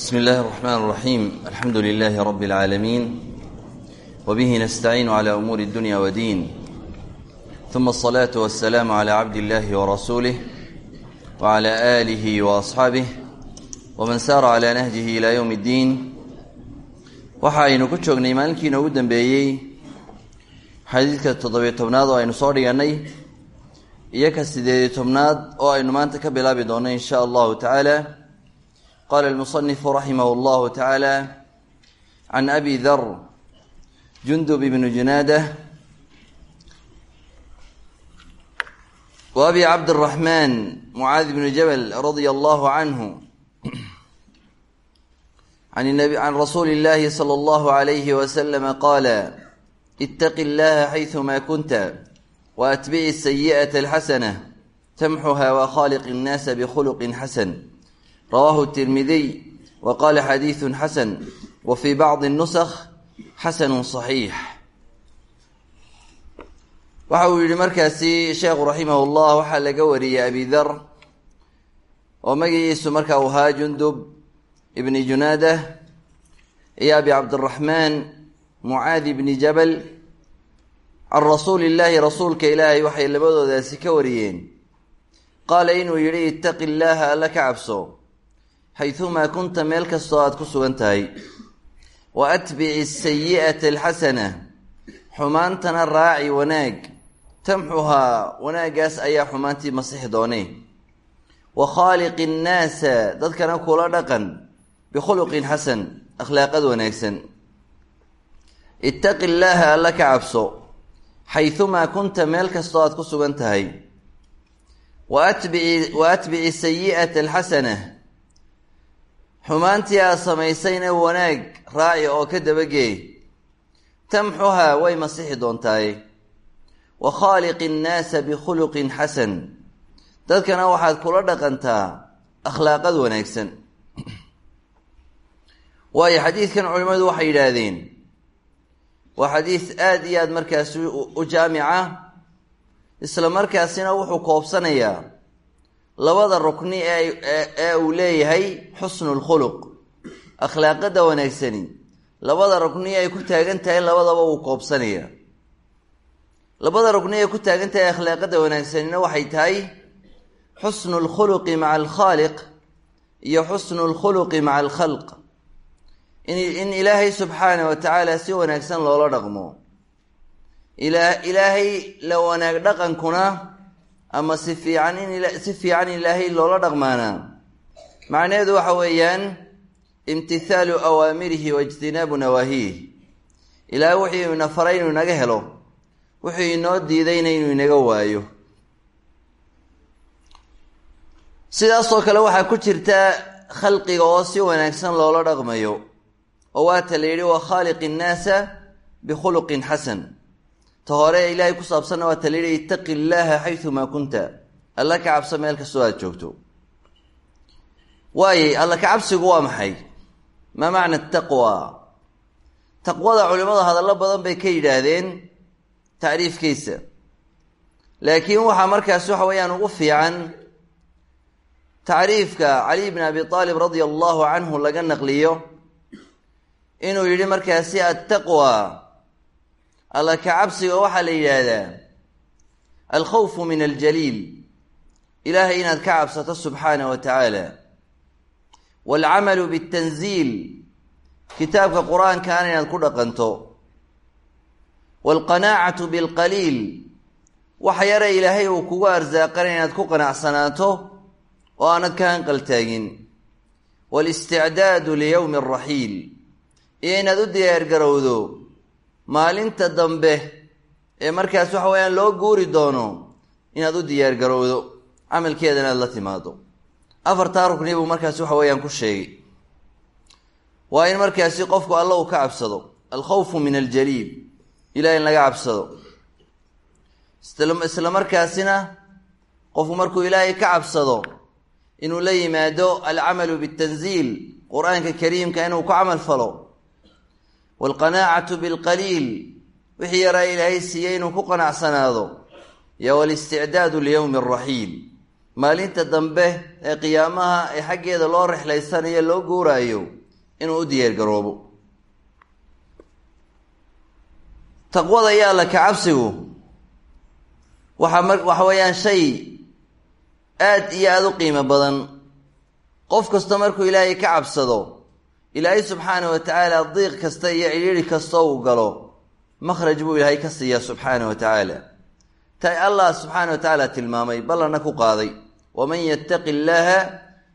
بسم الله الرحمن الرحيم الحمد لله رب العالمين وبه نستعين على أمور الدنيا ودين ثم الصلاة والسلام على عبد الله ورسوله وعلى آله وأصحابه ومن سار على نهجه إلى يوم الدين waxaaynu ku joognay maalinkii inoogu dambeeyey xadiidka toddobiyo tobnaad oo aynu soo dhigannay iyo ka sideediyo tobnaad oo aynu maanta ka bilaabi doonno in sha allahu tacaala قال المصنف رحمه الله تعالى عن أبي ذر جندب بن جنادة وأبي عبد الرحمن معاذ بن جبل رضي الله عنه عن النبي عن رسول الله صلى الله عليه وسلم قال اتق الله حيثما كنت واتبع السيئة الحسنة تمحها وخالق الناس بخلق حسن rawaahu tirmidiy wa qaala xadiidun xasan wa fii bacdi nusakh xasanun saxiix. Waxa uu yihi markaasi sheekhu raximahu llah waxaa laga wariyey abi dar oo magaciisu markaa u ahaa jundub ibni junaadah iyo abi cabdiraxmaan mucaad ibni jabal can rasuuli illaahi rasuulka ilaahay waxay labadoodaasi ka wariyeen. Qaala inuu yihi itaqi illaaha alla ka cabso xaydumaa kunta meel kastoo aada ku sugan tahay wa atbici sayi'ata alxasana xumaantana raaci wanaag tamxuhaa wanaaggaas ayaa xumaantii masixi doone wa khaaliqi innaasa dadkana kula dhaqan bikhuluqin xasan akhlaaqad wanaagsan ittaqi illaaha alla ka cabso xaydumaa kunta meel kastoo aada ku sugan tahay wa atbici wa atbici sayi'ata alxasana xumaantii aad samaysayna wanaag raaci oo ka dabagee. Tamxuhaa way masixi doontaaye wa khaaliqi innaasa bikhuluqin xasan. Dadkana waxaad kula dhaqantaa akhlaaqad wanaagsan. Waayo xadiidkan culimmadu waxay yidhaahdeen waa xadiis aada iyo aada markaasi u jaamica isla markaasina wuxuu koobsanayaa labada rukni ee uu leeyahay xusnu lkhuluq akhlaaqada wanaagsani. Labada rukni ay ku taagan tahay labadaba wuu koobsanaya. Labada rukni ay ku taagan tahay akhlaaqada wanaagsanina waxay tahay xusnu lkhuluqi maca alkhaaliq iyo xusnu lkhuluqi maca alkhalq in ilaahay subxaana wa tacaala si wanaagsan loola dhaqmo. Ilaahay la wanaag dhaqankuna ama si fiican in si fiican ilaahay loola dhaqmaana. Macnaheedu waxa weeyaan imtithaalu awaamirihi wa ijtinaabu nawaahiih ilaahay wuxuu ina faray inuu inaga helo wuxuu inoo diidayna inuu inaga waayo. Sidaasoo kale waxaa ku jirta khalqiga oo si wanaagsan loola dhaqmayo oo waata la yidhi wa khaaliqi innaasa bikhuluqin xasan ta hore ilaahay ku saabsanna waata la yidhi ittaqi illaaha xaydumaa kunta. Alla ka cabso meel kastoo aada joogto. Waayey alla ka cabsigu waa maxay? Maa macna taqwa? Taqwada culimmada hadallo badan bay ka yidhaahdeen tacriifkiisa laakiin waxaa markaas waxa weeyaan ugu fiican tacriifka cali bn abi aalib radia allahu canhu laga naqliyo inuu yidhi markaasi attaqwa alla ka cabsiga waxaa la yidhaahdaa alkhawfu min aljaliil. Ilaahay inaad ka cabsato subxaana wa tacaala waalcamalu bitanziil kitaabka qur'aankaana inaad ku dhaqanto. Waalqanaacatu bilqaliil. Waxa yare ilaahay uu kugu arsaaqana inaad ku qanacsanaato oo aanad ka hanqaltaagin walisticdaadu liyowmi alraxiil iyo inaad u diyaargarowdo maalinta dambe ee markaas waxa weeyaan loo guuri doono inaad u diyaargarowdo camalkeeda inaad la timaado afartaa rukni buu markaas waxa weeyaan ku sheegay. Waa in markaasi qofku alla uu ka cabsado. Alkhawfu min aljaliil. Ilaah in laga cabsado. Isla markaasina qofku markuu ilaahay ka cabsado inuu la yimaado alcamalu bitanziil qur'aanka kariimka inuu ku camal falo waalqanaacatu bilqaliil wixii yaraa ilaahay siiyey inuu ku qanacsanaado iyo walisticdaadu liyowmi alraxiil maalinta dambe ee qiyaamaha ee xaggeeda loo rexlaysanayo loo guuraayo inuu u diyaargaroobo taqwada iyo alla kacabsigu waxaa mar waxa weeyaan shay aad iyo aada u qiimo badan qof kasta markuu ilaahay ka cabsado ilaahay subxaana wa tacaala diiq kasta iyo cidhiiri kasta uu galo makhraj buu ilaahay ka siiyaa subxaana wa tacaala ta allah subxaana wa tacaala tilmaamay ballana ku qaaday waman yattaqi illaaha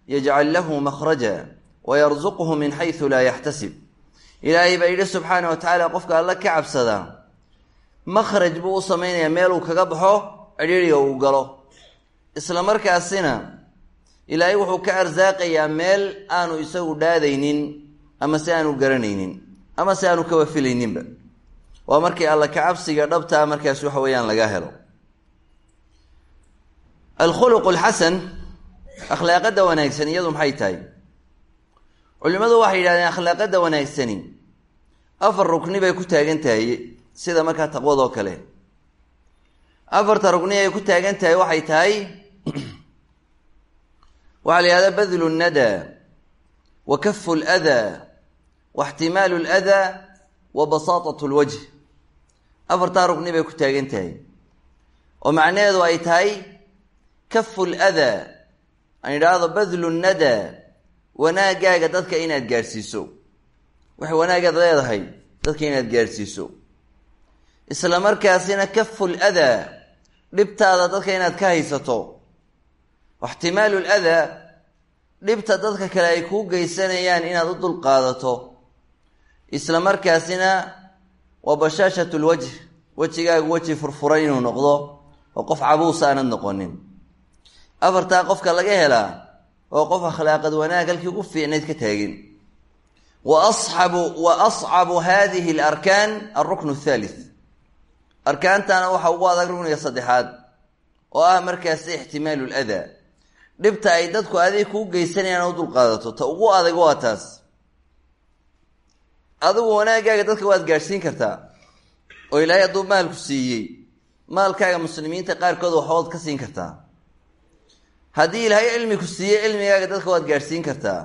yajcal lahu makhraja wayarzuqhu min xaysu laa yaxtasib ilaahay baa yidhi subxaana wa tacaala qofka alla ka cabsadaa makhraj buu u samaynayaa meel uu kaga baxo cidhiiriga uu galo. Isla markaasina ilaahay wuxuu ka arsaaqayaa meel aanu isagu dhaadaynin ama si aanu garanaynin ama si aanu kaba filayninba waa markii alla kacabsiga dhabtaa markaas waxa weeyaan laga helo. Alkhuluq alxasan akhlaaqada wanaagsan iyadu maxay tahay? Culimmadu waxay yidhahdeen akhlaaqada wanaagsani afar rukni bay ku taagan tahay sida markaa taqwadoo kale. Afarta rukni ay ku taagan tahay waxay tahay waxaa la yihahda badlu nnada wa kafu ladaa wa ixtimaalu ladaa wa basaatat lwajh afartaa rukni bay ku taagan tahay oo macnaheedu ay tahay kafu ladaa aan idhaahdo badlu nnada wanaagaaga dadka inaad gaadhsiiso waxay wanaagaad leedahay dadka inaad gaadhsiiso isla markaasina kafu ladaa dhibtaada dadka inaad ka haysato ixtimaalu ladaa dhibta dadka kale ay kuu geysanayaan inaad u dulqaadato isla markaasina waa bashaashat lwajh wejigaagu weji furfuran inuu noqdo oo qof cabuus aanad noqonin. Afartaa qofka laga helaa oo qof akhlaaqad wanaag halkii ugu fiicnayd ka taagin. Wa asxabu wa ascabu hadihi alarkaan alruknu athalith arkaantana waxa ugu adag rukniga saddexaad oo ah markaasi ixtimaalu ladaa dhibta ay dadku adig kuu geysanayaan u dulqaadato ta ugu adag waa taas adigu wanaagaaga dadka waad gaadhsiin kartaa oo ilaahay hadduu maalku siiyey maalkaaga muslimiinta qaarkood waxbaad ka siin kartaa. Haddii ilaahay cilmi ku siiyey cilmigaaga dadka waad gaadhsiin kartaa.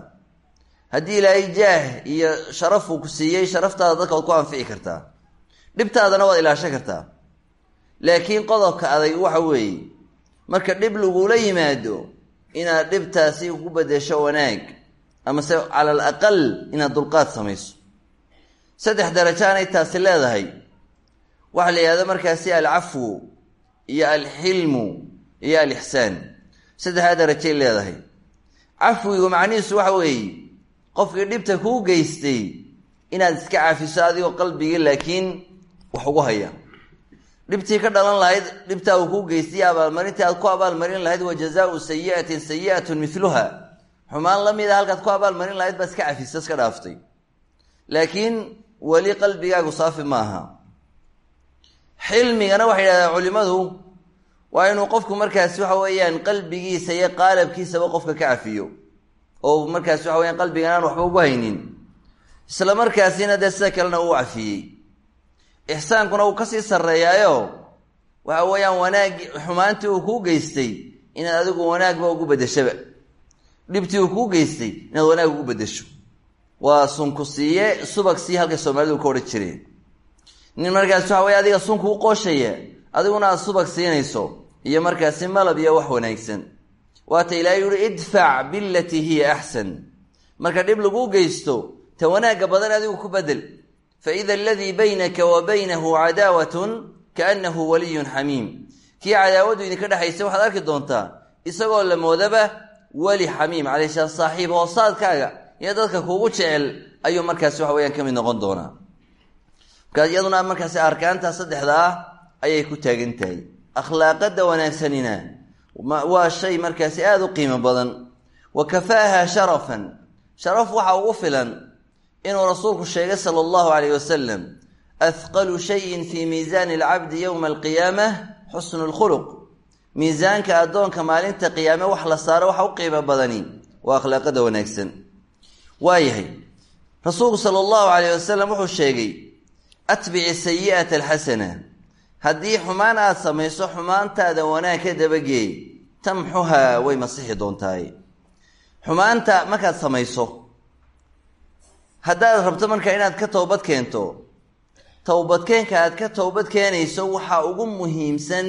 Haddii ilaahay jaah iyo sharafuu ku siiyey sharaftaada dadka waad ku anfici kartaa. Dhibtaadana waad ilaashan kartaa. Laakiin qodobka adag waxa weeye marka dhib lagula yimaado inaad dhibtaasi ku bedesho wanaag amase cala al aqal inaad dulqaad samayso saddex darajaanay taasi leedahay. Waxaa la yihahda markaasi alcafwu iyo alxilmu iyo alixsaan saddexdaa darajay leedahay. Cafwigu macnihiisu waxa weeye qofkii dhibta kuu geystay inaad iska cafiso adigoo qalbigii laakiin wax ugu haya. Dhibtii ka dhalan lahayd dhibtaa uu kuu geystay abaalmarintii aad ku abaalmarin lahayd wa jazaau sayiatin sayiatun miluha xumaan la mida halkaad ku abaalmarin lahayd baa iska cafisa iska dhaaftay. Laakiin weli qalbigaagu saafi maaha. Xilmigana waxay yidhahdeen culimadu waa inuu qofku markaasi waxa weeyaan qalbigiisa iyo qaalabkiisaba qofka ka cafiyo. Oo markaasi waxa weyaan qalbigan waxba ugu haynin. Isla markaasina dee sida kalena uu cafiyey. Ixsaankuna uu ka sii sarreeyaayo waxa weeyaan wanaagi xumaantii uu kuu geystay inaad adigu wanaagba ugu bedeshaba dhibtii uu kuu geystay inaad wanaag ugu bedesho waa sunku siiye subag sii halkay soomaalidu ka odhan jireen. Nin markaasi waxa wey adiga sunku u qooshaya adiguna aad subag siinayso iyo markaasi malab iyo wax wanaagsan. Waata ilaahay yuhi idfac bilatii hiya axsan marka dhib laguu geysto ta wanaagga badan adigu ku bedel. Faida aladii baynaka wa baynahu cadaawatun kaanahu waliyun xamiim kii cadaawadu idinka dhexaysa waxaad arki doontaa isagoo la moodaba weli xamiim calaysha saaxiib hoosaadkaaga iyo dadka kuugu jecel ayuu markaasi waxa weyaan ka mid noqon doonaa. Markaas iyaduna markaasi arkaanta saddexda ah ayay ku taagan tahay akhlaaqada wanaagsanina waa shay markaasi aada u qiimo badan. Wa kafaaha sharafan. Sharaf waxa ugu filan inuu rasuulku sheegay sala allahu calayh wasalam ahqalu shayin fii miisaani alcabdi yowma alqiyaamah xusnu lkhuluq miisaanka addoonka maalinta qiyaame wax la saaro waxa u qiimo badani. Waa akhlaaqada wanaagsan waayahay. Rasuulku sala allahu calayh wasalam wuxuu sheegay atbici sayi'ata alxasana haddii xumaan aada samayso xumaantaada wanaag ka dabageey tamxuhaa way masixi doontaay xumaanta markaad samayso haddaad rabto marka inaad ka towbad keento towbadkeenka aad ka towbad keenayso waxaa ugu muhiimsan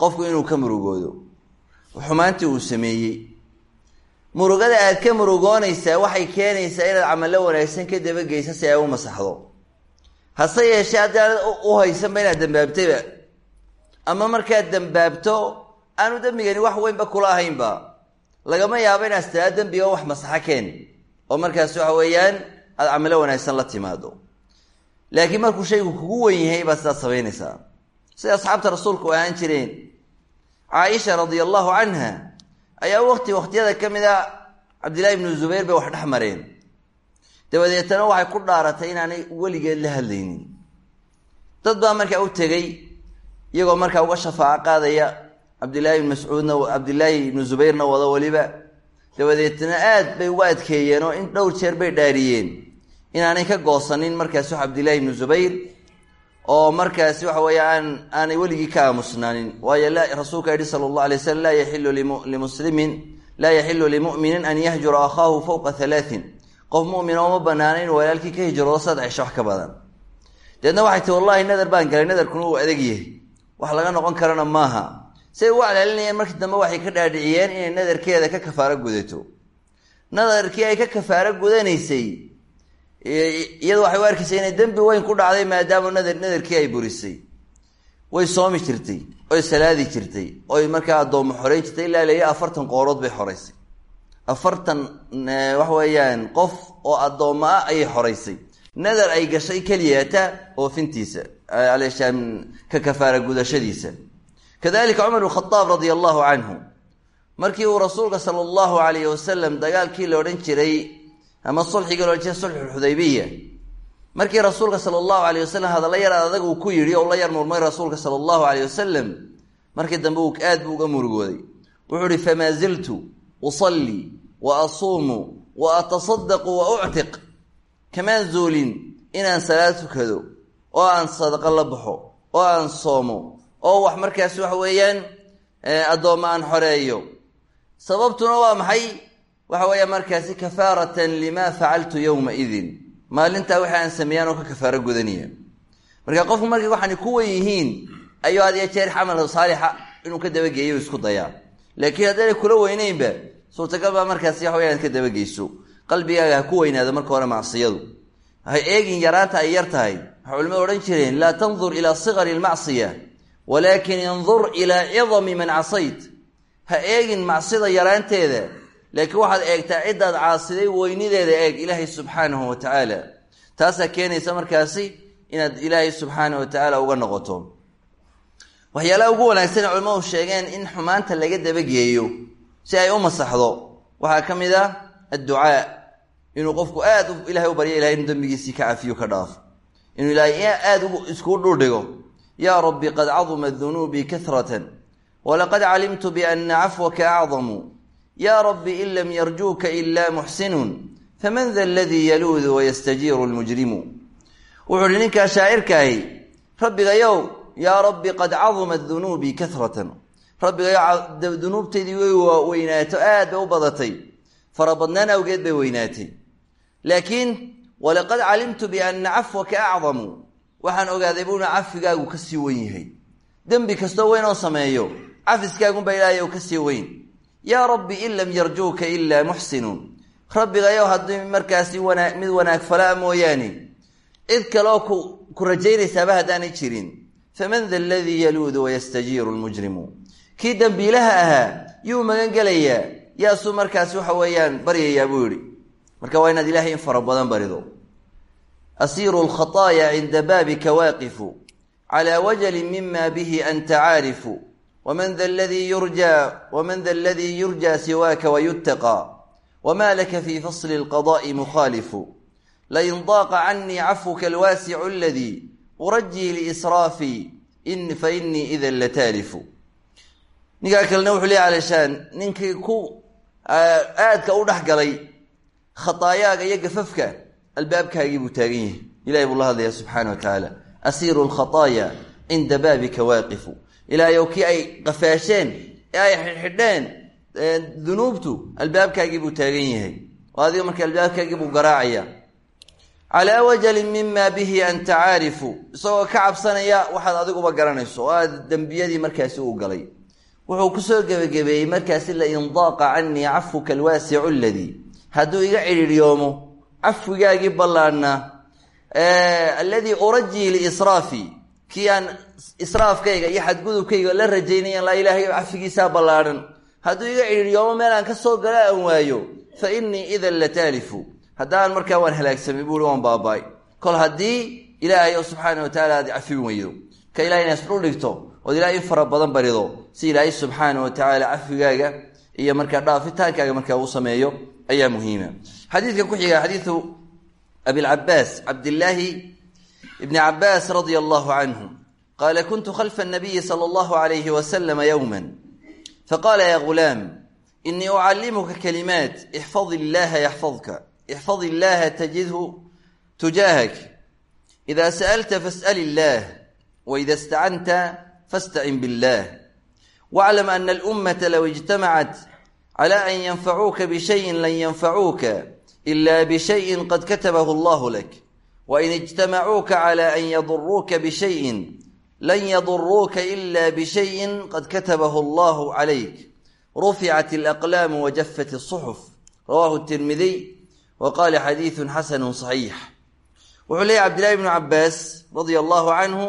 qofku inuu ka murugoodo. Xumaantii uu sameeyey murugada aad ka murugoonaysaa waxay keenaysaa inaad camallo wanaagsan ka dabageysa si ay u masaxdo. Hase yeeshee haddii aad u haysanba inaad dambaabtayba. Ama markaad dambaabto aanu dembigani wax weynba kula ahaynba. Lagama yaabo inaad istilaa dembiga wax masaxo keen. Oo markaas waxa weeyaan aada camallo wanaagsan la timaado laakiin markuu shaygu kugu wen yahay baad sidaad samaynaysaa sida asxaabta rasuulku ahaan jireen caaisha radia allahu canha ayaa wakti wakhtiyada ka mid a cabdillahi ibnu zubayr bay wax dhex mareen. Dabadeetana waxay ku dhaaratay inaanay weligeed la hadlaynin. Dad baa markaa u tegey iyagoo markaa uga shafaaco qaadaya cabdillaahi ibnu mascuudna cabdillaahi ibnu zubayrna wado weliba. Dabadeetna aad bay uga adkeeyeen oo in dhowr jeer bay dhaariyeen. Inaanay ka goosanin markaasi wax cabdillahi ibnu zubayr oo markaasi waxa weeye aan aanay weligii ka aamusnaanin. Waayo rasuulka yihi sala allahu alay slam laa yaxilu limuslimin laa yaxilu limu'minin an yahjura akhaahu fowqa halaatin qof mu'mina uma banaana inuu walaalkii ka hijroodo saddex cisho wax ka badan. Deedna waxay tii wallahi nadar baan galay nadarkuna uu adag yahay. Wax laga noqon karana maaha. Say ugu calaalinayeen markii dambe waxay ka dhaadhiciyeen inay nadarkeeda ka kafaaro gudato. Nadarkii ay ka kafaaro gudanaysay iyadu waxay u arkaysay inay dembi weyn ku dhacday maadaama nadar nadarkii ay burisay. Way soomi jirtay oy salaadi jirtay oy markaa addoommo xoreyn jirtay ilaa laya afartan qoorood bay xoreysay. Afartan waxa weeyaan qof oo addoommo ah ayay xoreysay. Nadar ay gashay keliyata oofintiisa alshaan ka kafaara gudashadiisa. Kadalika cumar bn khadaab radia allahu canhu markii uu rasuulka sala allahu alayhi wasalam dagaalkii la odhan jiray ama la odhan jiray sulxulxudaybiya markii rasuulka sala allahu alayh wasalam hadalla yar adag uu ku yidhi oo la yar murmay rasuulka sala allahu alayh wasalam markii dambe uu aad buu uga murugooday. Wuxuu ihi famaa ziltu usallii wa asuumu wa atasadaqu wa uctiq. Kamaan zuulin inaan salaad tukado oo aan sadaqo la baxo oo aan soomo oo wax markaasi waxa weeyaan addoommo aan xoreeyo. Sababtuna waa maxay waxa weeya markaasi kafaaratan lima facaltu yowma idin. Maalintaa waxa aan sameeyaan oo ka kafaaro gudanaya. Marka qofku markay waxaani ku wen yihiin ayuu had iyo jeer xamal saalixa inuu ka dabageeyo isku dayaa laakiin haddaanay kula weyneynba suurtagal baa markaasi waxa weya ad ka dabageyso. Qalbigaaga ha ku weynaado marka hore macsiyadu hay eegin yaraanta ay yar tahay. Waxay culimadu odhan jireen laa tandur ilaa sigari lmacsiya walaakin indur ilaa cidami man casayt. Ha eegin macsida yaraanteeda laakiin waxaad eegtaa ciddaad caasiday weynideeda eeg ilaahay subxaanahu wa tacaala taasaa keenaysa markaasi inaad ilaahay subxaanahu wa tacaala uga noqoto. Waxyaalaha ugu wanaagsan ee culimmadu sheegeen in xumaanta laga dabageeyo si ay u masaxdo waxaa ka mid ah adducaa. Inuu qofku aad ilahay u baryo ilahay inuu dembigiisii ka cafiyo ka dhaafo inuu ilaahay aada iskugu dhuldhigo yaa rabbi qad caduma dunuubii kahratan walaqad calimtu biana cafwaka acdamu yaa rabbi in lam yarjuuka ila muxsinun faman da aladii yaluudu wayastajiiru lmujrimu wuxuu uhi ninkaa shaacirkaahi rabbigayow yaa rabbi qad caduma dunuubii kahratan rabbigayow dunuubtaydii way weynaato aad bay u badatay. Farabadnaan awgeed bay weynaatay. Laakiin walaqad calimtu biana cafwaka acdamu. Waxaan ogaaday buuna cafigaagu ka sii wen yahay. Dembi kastoo weyn oo sameeyo cafiskaagunbaa ilaahay u ka sii weyn yaa rabbi in lam yarjuuka ilaa muxsinun rabbigayow haddii markaasi wanaa mid wanaag falaa mooyaane. Cid kaleoo ku ku rajaynaysaaba haddaanay jirin. Faman da aladii yaluudu wayastajiiru lmujrimu kii dembiilaha ahaa yuu magan gelayaa yaasuu markaasi waxa weeyaan baryayaa buu yidhi. Marka waa inaad ilahay in fara badan barido. Asiiru lkhataaya cinda baabika waaqifu. Calaa wajalin mima bihi anta caarifu wman da ladii yurja wman da aladii yurjaa siwaaka wayutaqaa wma laka fi fasli اlqadaءi mukhaalifu lain daaqa canii cafwuka alwaasicu aladii urajii liisraafi fainii ida lataalifu ninkaa kalena wuxuu leey alshaan ninkii ku aadka u dhex galay khataayaaga iyo gafafka albaabkaagii buu taagan yahay ilahay buu la hadlaya subxaana wa tacaala asiiru lkhataaya cinda baabika waaqifu ilaahayow kii ay qafaasheen ee ay xidhxidheen dunuubtu albaabkaagii buu taagan yahay. Oo adiga marka albaabkaagii buu garaacaya. Calaa wajalin mima bihi anta caarifu isagoo ka cabsanaya waxaad adiguba garanayso oo aad dembiyadii markaasi uu galay. Wuxuu ku soo gebagabeeyey markaasi lain daaqa canii cafuka alwaasicu aladii hadduu iga cidhiiryoomo cafwigaagii ballaadhnaa alladii urajii liisraafi kii aan israafkayga iyo xadgudubkayga la rajaynaya laa ilaahay cafigiisaa ballaadhan. Hadduu iga cidhiiryoomo meel aan ka soo gala aan waayo fa innii idan la taalifu. Haddaan markaa waan halaagsamay buui waan baaba-ay. Kol haddii ilaahay oo subxaana wa tacaala aad cafin weydo ka ilahay inaad isdhul dhigto ood ilahay in fara badan barido si ilaahay subxaana wa tacaala cafigaaga iyo markaa dhaafitaankaaga markaa uu sameeyo ayaa muhiima. Xadiidka ku xiga xadiidu abilcabaas cabdillaahi ibni cabaas radia allahu canhu qaala kuntu khalfa nabiyi sala allahu alayhi wasalama yowma faqaala ya gulaam inii ucallimuka kalimaat ixfad illaha yaxfadka ixfad illaha tajidhu tujaahak ida sa'alta fas'al illah waida istacanta fastacin billah waclam ana alummata low ijtamacat cala an yanfacuuka bishayin lan yanfacuuka ila bishayin qad katabahu allahu lak wain ijtamacuuka cala an yaduruuka bishayin lan yaduruuka ila bishayin qad katabahu allahu calayk ruficat alaqlaamu wajafat asuxuf rawahu tirmidiy wa qaala xadiidun xasanu saxiix wuxuu leeyahy cabdillahi bnu cabaas radia allahu canhu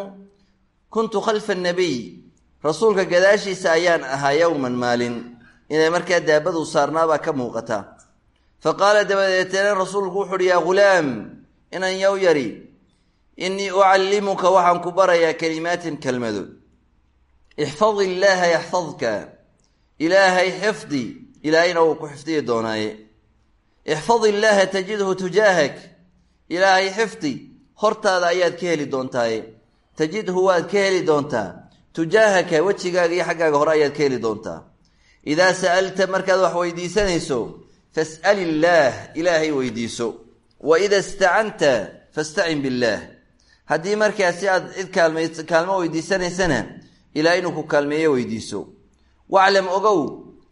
kuntu khalfa nabiy rasuulka gadaashiisa ayaan ahaa yowman maalin. Inay markaa daabadu saarnaabaa ka muuqata. Fa qaala dabadeetana rasuulku wuxu uhi yaa ghulaam inan yow yari innii ucallimuka waxaan ku barayaa kelimaatin kelmado ixfad illaaha yaxfadka. Ilaahay xifdi. Ilaahayna wuu ku xifdiyi doonaaye. Ixfad illaaha tajidhu tujaahak. Ilaahay xifdi. Hortaada ayaad ka heli doontaaye tajidhu waad ka heli doontaa. Tujaahaka wejigaaga iyo xaggaaga hore ayaad ka heli doontaa. Idaa sa'alta markaad wax weydiisanayso fas'al illaah ilaahay weydiiso. Wa ida istacanta fastacin billaah haddii markaasi aad cid kaalma kaalmo weydiisanaysana ilahay inuu ku kaalmeeyo weydiiso. Waclam ogow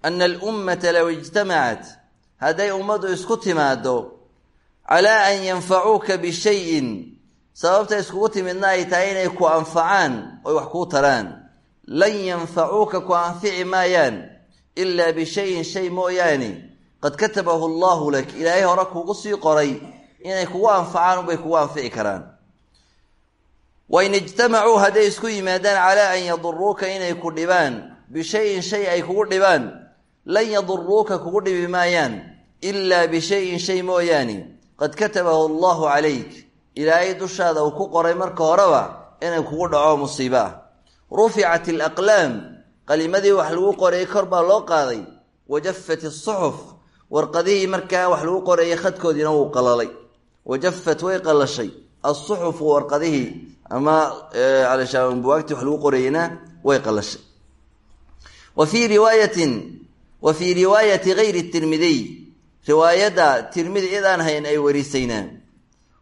ana alummata low ijtamacat hadday ummaddu isku timaado calaa an yanfacuuka bishayin sababta iskugu timidna ay tahay inay ku anfacaan oy wax kuu taraan. Lan yanfacuuka ku anfici maayaan ilaa bishayin shay mooyaane. Qad katabahu allaahu lak ilaahay hore kugu sii qoray inay kugu anfacaan unbay kugu anfici karaan wain ijtamacuu hadday isku yimaadaan calaa an yaduruuka inay ku dhibaan bishayin shay ay kugu dhibaan lan yaduruuka kugu dhibi maayaan ilaa bishayin shay mooyaane qad katabahu allaahu calayk. Ilaahay dushaada uu ku qoray marka horeba inay kugu dhaco musiibo ah ruficat alaqlaam qalimadii wax lagu qorayay kor baa loo qaaday. Wajafat asuxuf warqadihii markaa wax lagu qorayay khadkoodiina wuu qalalay. Wajafat way qalashay. Asuxufu warqadihii ama buwaagtii wax lagu qorayeyna way qalashay wa fii riwaayatin wa fii riwaayati gayri tirmidiy riwaayadda tirmidi cid aan hayn ay warisayna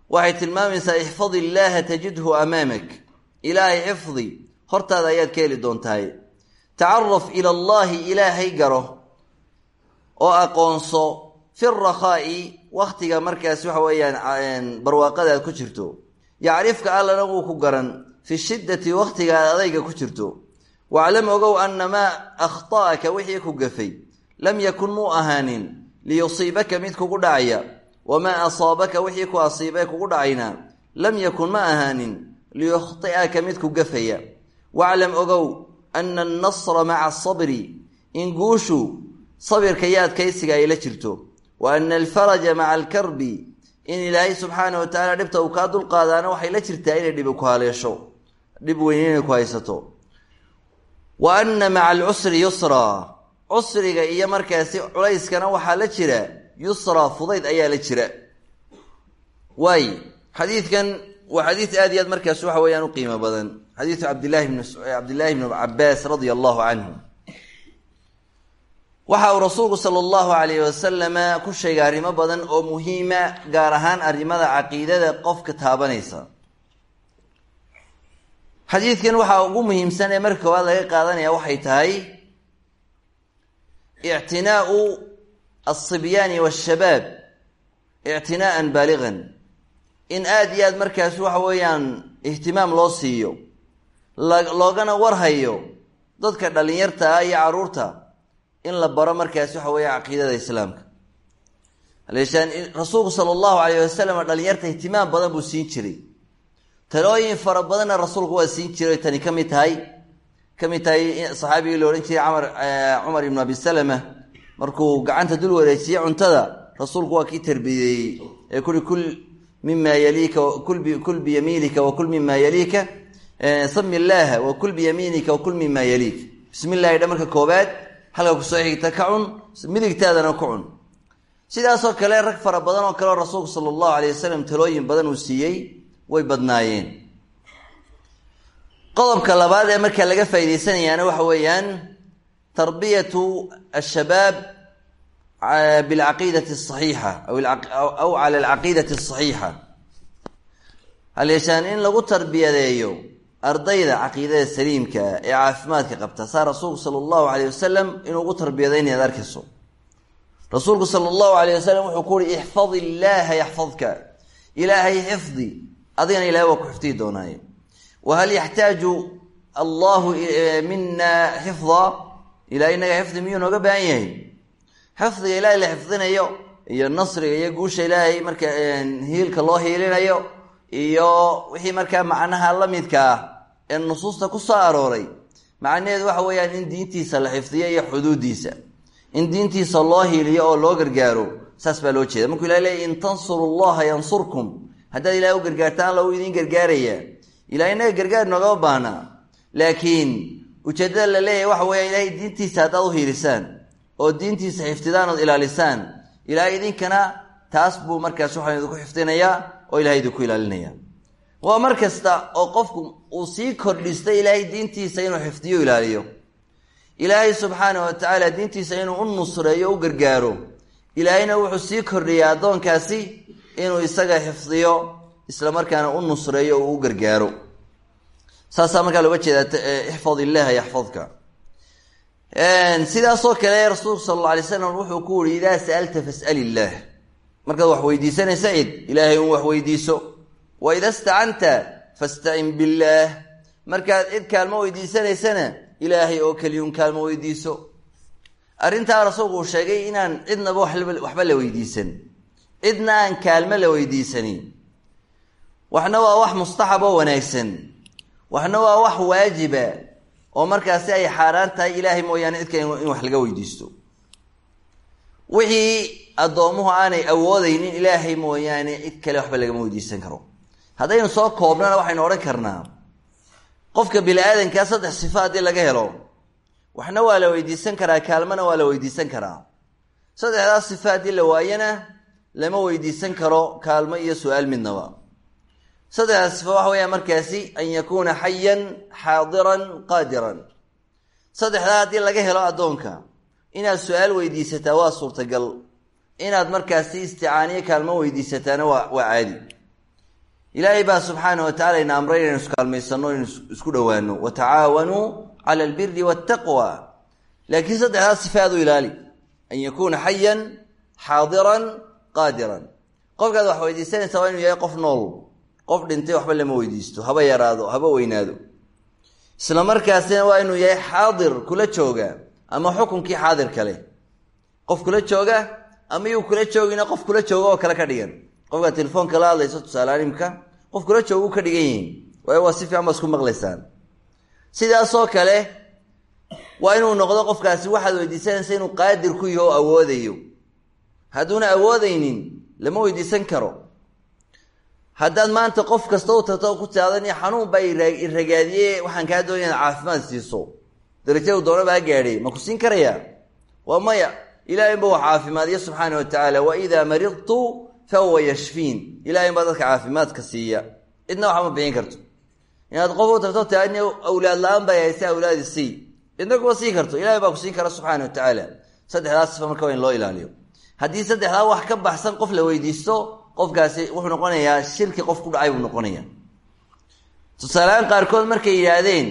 waxay tilmaamaysaa ixfad illaaha tajidhu amaamak. Ilaahay xifdi hortaada ayaad ka heli doontahay. Tacaraf ila allaahi ilaahay garo oo aqoonso fi rakhaa'i markaas waxa weeyaan barwaaqada ku jirto yacrifka allana wuu ku garan. Fi shiddati wakhtiga aad adayga ku jirto. Waclam ogow ana maa akhta'aka wixii ku gafay. Lam yakun muu ahaanin. Liyusiibaka mid kugu dhacaya. Wamaa asaabaka wixii ku asiibay kugu dhacayna. Lam yakun ma ahaanin. Liyukhti'aka mid ku gafaya. Waclam ogow ana annasra maca asabri in guushu sabirka iyo adkaysiga ay jirto. Wa alfaraja maca alkarbi in ilaahay subxaana wa tacaala dhibta uu kaa dulqaadaana waxay la jirtaa inay dhibi ku haleesho dhib weyn inay ku haysato. Wa anna maca alcusri yusraa cusriga iyo markaasi culayskana waxaa la jira yusraa fudayd ayaa la jira. Waay xadiidkan waa xadiid aad iyo aad markaas waxa weeyaan u qiimo badan. Xadiidu cabdillahi bn cabdillahi bn cabaas radia allahu canhu waxa uu rasuulku sala allahu calayhi wasalama ku sheegay arrimo badan oo muhiima gaar ahaan arrimada caqiidada qofka taabanaysa. Xadiidkan waxaa ugu muhiimsan ee marka koowaad laga qaadanaya waxay tahay ictinaau alsibyaani waashabaab ictinaa'an baaligan. In aada iyo aad markaas waxa weeyaan ihtimaam loo siiyo loogana warhayo dadka dhallinyarta ah iyo carruurta in la baro markaas waxa weeya caqiidada islaamka. Rasuulku sala allahu calayh wasalam dhallinyarta ihtimaam badan buu siin jiray. Talooyin fara badanna rasuulku waa siin jiray. Tani ka mid tahay ka mid tahay saxaabigii la odhan jiray camar cumar ibnu abi salama. Markuu gacanta dul wareejiyey cuntada rasuulku waa kii tarbiyeeyey ee kuli kul mima yaliika kul biyamiinika wakul mima yaliika. Sami illaaha wakul biyamiinika wakul mima yaliik bismi illahi dha marka koobaad halka ku soo xigta ka cun midigtaadana ku cun. Sidaasoo kale rag fara badan oo kaleo rasuulku sala allahu alay wasalam talooyin badan uu siiyey way badnaayeen. Qodobka labaad ee markaa laga faa'idaysanayaana waxa weeyaan tarbiyatu ashabaab bilcaqiidati asaxiixa aw cala alcaqiidati asaxiixa hal yeeshaan in lagu tarbiyadeeyo ardayda caqiidada saliimka ee caafimaadka qabta saa rasuulku sala allahu alayh wasalam inuu ugu tarbiyadaynayaad arkayso rasuulku sala allahu alayh wasalam wuxuu ku uhi ixfad illaaha yaxfadka ilaahay xifdi adigana ilahay waa ku xifdiyi doonaaye. Wahal yaxtaaju allahu mina xifda ilahay inaga xifdi miyuu nooga baahan yahay? Xifdiga ilaahay la xifdinayo iyo nasriga iyo guusha ilaahay marka hiilka loo hiilinayo iyo wixii markaa macnaha la midka ah ee nusuusta ku soo arooray. Macnaheedu waxa weeyaan in diintiisa la xifdiyo iyo xuduudiisa in diintiisa loo hiiliyo oo loo gargaaro saas baa loo jeeda markuu ilahay leey in tansuru yansurkum. Haddaad ilahay u gargaartaan uu idiin gargaaraya ilahay inaga gargaar noogama baahna laakiin ujeeddada la leeyahay waxa weeya ilahay diintiisa haddaad u hiilisaan oo diintiisa xifdidaan ood ilaalisaan ilahay idinkana taas buu markaas waxaa idinku xifdinayaa oo ilahay idinku ilaalinaya waa mar kasta oo qofku uu sii kordhistay ilaahay diintiisa inuu xifdiyo ilaaliyo. Ilaahay subxaana wa tacaala diintiisa inuu u nusreeyo u gargaaro. Ilaahayna wuxuu sii kordhiyaa addoonkaasi inuu isaga xifdiyo isla markaana u nusreeyo u gargaaro. Saasaa markaa looga jeedaa ixfad illaaha yaxfadka sidaasoo kale rasuulku sala alla alay slam wuxuu ku yihi idaa sa'alta fas'al illaah markaad wax weydiisanaysa cid ilaahay wax weydiiso wa ida stacanta fastacin billaah markaad cid kaalmo weydiisanaysana ilaahay oo keliyun kaalmo weydiiso. Arrintaa rasuulku uu sheegay inaan cidnaba waxba la weydiisan. Cidna aan kaalmo la weydiisanin waxna waa wax mustaxab oo wanaagsan. Waxna waa wax waajiba oo markaasi ay xaaraan tahay ilaahay mooyaane cidka in wax laga weydiisto. Wixii addoomuhu aanay awoodaynin ilaahay mooyaane cid kale waxba lagama weydiisan karo haddaynu soo koobnana waxaynu odhan karnaa qofka bini aadankaa saddex sifa haddii laga helo waxna waa la weydiisan karaa kaalmana waa la weydiisan karaa. Saddexdaas sifa haddii la waayana lama weydiisan karo kaalmo iyo su'aal midnaba. Saddexdaas sifa waxa weeyaa markaasi an yakuuna xayan xaadiran qaadiran. Saddexdaa haddii laga helo addoonka inaad su'aal weydiisataa waa suurtagal. Inaad markaasi isticaaniyo kaalmo weydiisataana waa waa caadi ilaahay baa subxaana wa tacala ina amray inaynu iskaalmaysano inu isku dhowaano wa tacaawanuu cala albiri waataqwa laakiin saddexdaas sifa aad u ilaali. An yakuuna xayan xaadiran qaadiran. Qofkaad wax weydiisanaysaa waa inuu yahay qof nool. Qof dhintay waxba lama weydiisto haba yaraado haba weynaado. Isla markaasina waa inuu yahay xaadir kula jooga ama xukunkii xaadir kale qof kula jooga ama yuu kula joogina qof kula jooga oo kale ka dhigan qofkaa telefoonka la hadlayso tusaaleaan imka qof kula jooga u ka dhigan yihiin. Waayo waa si fiican baa isku maqlaysaan. Sidaasoo kale waa inuu noqdo qofkaasi waxaad weydiisanaysa inuu qaadir ku yaho o awoodayo. Hadduuna awoodaynin lama weydiisan karo. Haddaad maanta qof kasta u tagto ku taadan xanuun baa iragaadiye waxaan kaa doonaya inaad caafimaad siiso. Darajadu doona baa gaadhay ma ku siin karayaa? Waa maya. Ilahay ba wax caafimaadiya subxaana wa tacaala wa idaa maridtu fahuwa yashfiin ilahay baa dadka caafimaadka siiya. Cidna waxba ma bixin karto. Inaad qof u tagto taani awlaad la'aan bay haysa awlaadi sii. Siin karto. Ilahay baa ku siin kara subxaana wa tacaala saddexdaas sifa marka waa loo ilaaliyo. Haddii saddexdaa wax ka baxsan qof la weydiisto qofkaasi wuxuu noqonayaa shirki qof ku dhacay buu noqonaya tusaaleaan qaarkood markay yidhaahdeen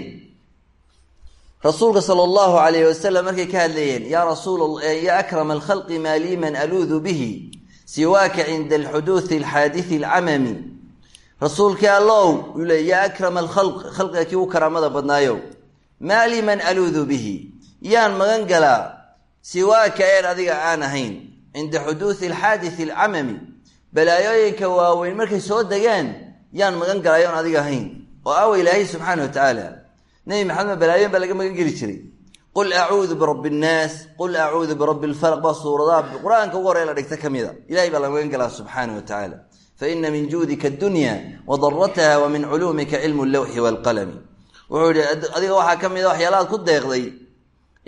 rasuulka sala allahu calayhi wasalam markay ka hadlayeen yaa rasuul ya akrama alkhalqi maa lii man aluudu bihi siwaaka cinda alxuduudi alxaadidi alcamami. Rasuulkii allow uu le yaa akrama alkhalq khalqiga kii u karaamada badnaayow maa lii man aluudu bihi? Yaan magan galaa siwaaka een adiga aan ahayn cinda xuduudi alxaadidi alcamami. Balaayooyinka waaweyn markay soo degaan yaan magan galay oon adiga ahayn. Oo awa ilaahay subxaana wa tacaala. Nebi maxamed balaayoyin baa laga magan geli jiray qul acuudu birabbi nnaas qul acuudu birabbi lfalaq baa suuradaha qur'aanka ugu horey la dhigta ka mida ilahay baa la magan galaa subxaana wa tacaala faina min juudika addunya wa darataha wa min culuumika cilmu allawxi waalqalami wuxuu yihi adiga waxaa ka mid a waxyaalahaad ku deeqday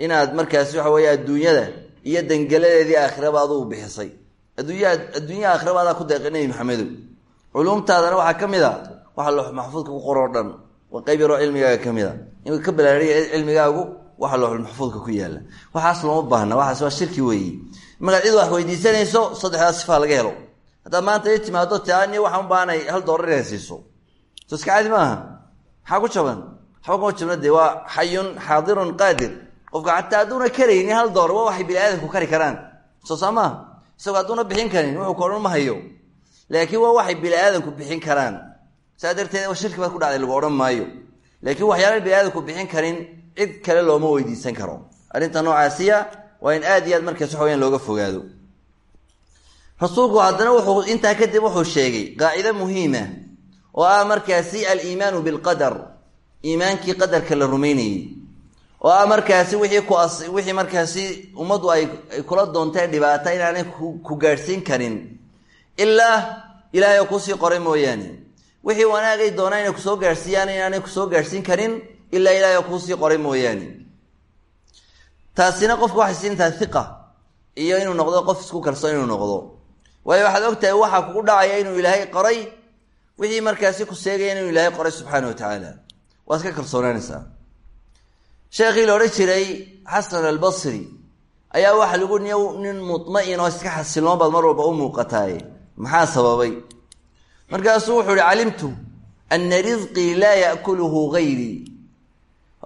inaad markaas waxa weeye adduunyada iyo dangeladeedii aakhiraba adugu bixisay adduunya adduunya aakhirabaadaa ku deeqay nebi maxamedow culuumtaadana waxaa mid a mid a waxa looxul maxfuudka ku yaalla. Waxaas looma baahna waxaas waa shirki weeye markaad wax weydiisanayso saddexdaa sifaa laga helo. Haddaad maanta i timaado tiani waxaan u hal doolar inaad siiso. So iska caadi maaha maxaa ku jaban? Waxba kuma jabna dee waa xayun xaadirun qaadir. Qofka xataa hadduuna karaynin hal doolar waa waxay bini aadamku kari karaan. Soo saa maaha isagoo hadduuna bixin karin wuxuu koodhan ma hayo laakiin waa waxay bini aadamku bixin karaan. Saa darteed shirki baad ku dhacday lagu odhan maayo. Laakiin waxyaalaan bini aadamku bixin karin cid kale looma weydiisan karo. Arrinta noocaasiya waa in aad iyo aad markaas waxa weyaan looga fogaado. Rasuulku haddana wuxuu intaa kadib wuxuu sheegay qaacido muhiima oo ah markaasi aliimaanu bilqadar iimaankii qadarka la rumaynayey oo ah markaasi wixii ku wixii markaasi ummaddu ay kula doonteen dhibaata inaanay ku gaadhsiin karin. Ilaa ilaahay oo ku sii qoray mooyaane. Wixii wanaagay doonaa inay ku soo gaadhsiiyaan inaanay ku soo gaadhsiin karin ilaa ilaahay kuusii qoray mooyaane. Taasina qofka waxay siintaa hiqa iyo inuu noqdo qof isku kalsoon inuu noqdo. Waayo waxaad ogtahay waxaa kugu dhacaya inuu ilaahay qoray wixii markaasi ku seegaya inuu ilaahay qoray subxaana wa tacaala. Waad ka kalsoonaanaysaa sheekhii la odhan jiray xasan albasri ayaa waxa lagu niy nin mutma-in oo iska xasiloon baad mar walba u muuqataaye maxaa sababay? Markaasuu wuxuu ihi calimtu ana risqii laa yaakuluhu gayrii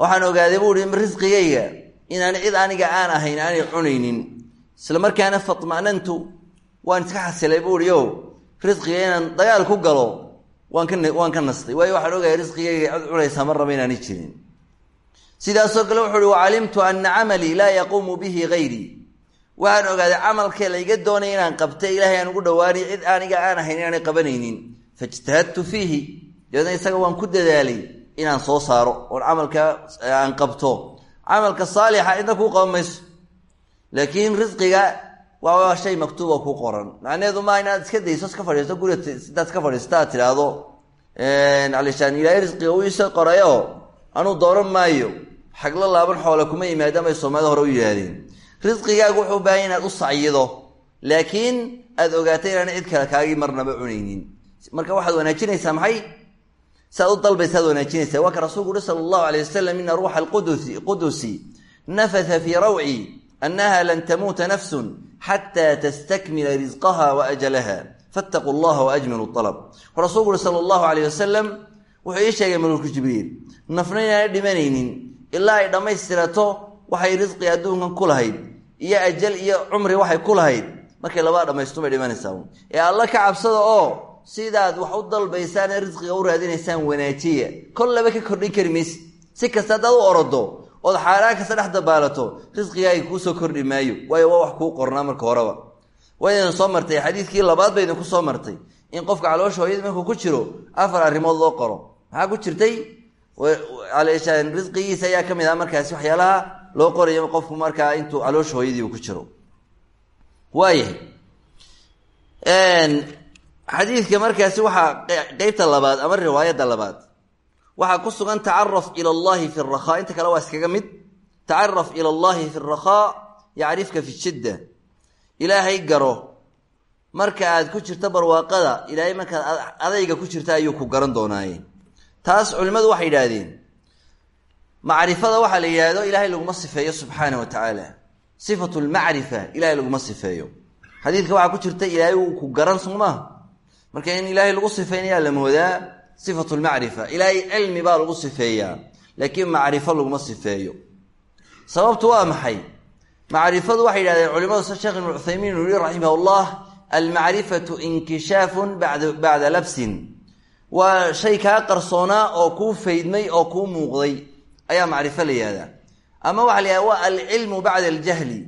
waxaan ogaaday buu ihi risqigayga? Inaan cid aniga aan ahayn aanay cunaynin. Isla markaana fatma'nantu waan iska xasilay buu ihi o risqiga inaan dagaal ku galo waan ka waan ka nastay. Waayo waxaan ogahay risqigayga cid cunaysaa mar raba inaani jirin. Sidaasoo kale wuxuu uhi wacalimtu ana camalii laa yaquumu bihi gayrii waxaan ogaaday camalkee layga doonaya inaan qabtay ilaahay aan ugu dhawaanay cid aniga aan ahayn inaanay qabanaynin. Faijtahadtu fiihi dabeedna isaga waan ku dadaalay inaan soo saaro oon camalka aan qabto. Camalka saalixa cidna kuu qaban mayso. Laakiin risqiga waa shay maktuuba ku qoran. Macnaheedu maa inaad iska dayso iska fadhiisto guriga sidaad iska fadhiista aad tidhaahdo alishaan ilaahay risqiga u isa qorayo anuu dooran maayo. Xaglo laaban xoole kuma yimaadaan bay soomaalida hore u yidhaahdeen. Risqigaagu wuxuu u u sacyido. Laakiin aada ogaatay inaan cid kale kaagii marnaba cunaynin. Marka waxaad wanaajinaysaa maxay saad u dalbaysaad wanaajinaysaa waa ka rasuulku uhi sala allahu alay wasalam ina ruuxa alqudusi qudusi nafatha fii rawci annaha lan tamuuta nafsun xataa tastakmila risqaha wa ajalaha. Fattaquu allaha wa ajmilu alab rasuulku uhi sala allahu alayh wuxuu ii sheegay malulku jibriil nafna inaanay dhimanaynin ilaa ay dhammaystirato waxay risqi adduunkan ku lahayd iyo ajal iyo cumri waxay ku lahayd. Markay labaa dhammaystun bay dhimanaysaa. Ee alla ka cabsada oo sidaad wax u dalbaysaan risqiga u raadinaysaan wanaajiya. Kol laba ka kordhin kari si kasta haddaad u orodo ood xaaraan kasta dhex dabaalato risqigaaga kuusoo kordhi maayo. Waayo waa wax kuu qornaa marka horeba. Waa idin soo martay xadiidkii labaad ba idinku soo martay. In qofka caloosha hooyada markuu ku jiro afar arrimood loo qoro. Maxaa ku jirtay? Risqigiisa ayaa ka mid ah markaasi waxyaalaha loo qorayo qofku markaa intuu caloosha hooyadii ku jiro. Waayahay xadiidka markaasi waxaa qeybta labaad ama riwaayadda labaad. Waxaa ku sugan tacaraf ila allahi fi rakhaa inta kale waa iskaga mid. Tacaraf ila allahi fi rakhaa yacrifka fi shidda. Ilaahay garo. Marka aad ku jirto barwaaqada ilaahay markaad adayga ku jirta ayuu ku garan doonaaye. Taas culimmadu waxay yidhaahdeen macrifada waxaa la yidhaahdo ilaahay laguma sifeeyo subxaana wa tacaala. Sifatu lmacrifa ilahay laguma sifeeyo. Xadiidka waxaa ku jirta ilaahay uu ku garan soomaa marka in ilaahay lagu sifeynayaa la moodaa sifatu lmacrifa ilaahay cilmi baa lagu sifeeyaa laakiin macrifo laguma sifeeyo. Sababtu waa maxay? Macrifadu waxay yidhahdeen culimadu sa sheekh ibnu cuthaymiin uu yihi raximah llah almacrifatu inkishaafun bacda labsin. Waa shay kaa qarsoonaa oo kuu faydmay oo kuu muuqday ayaa macrifo la yihahdaa ama waxa la yihahda waa alcilmu bacda aljahli.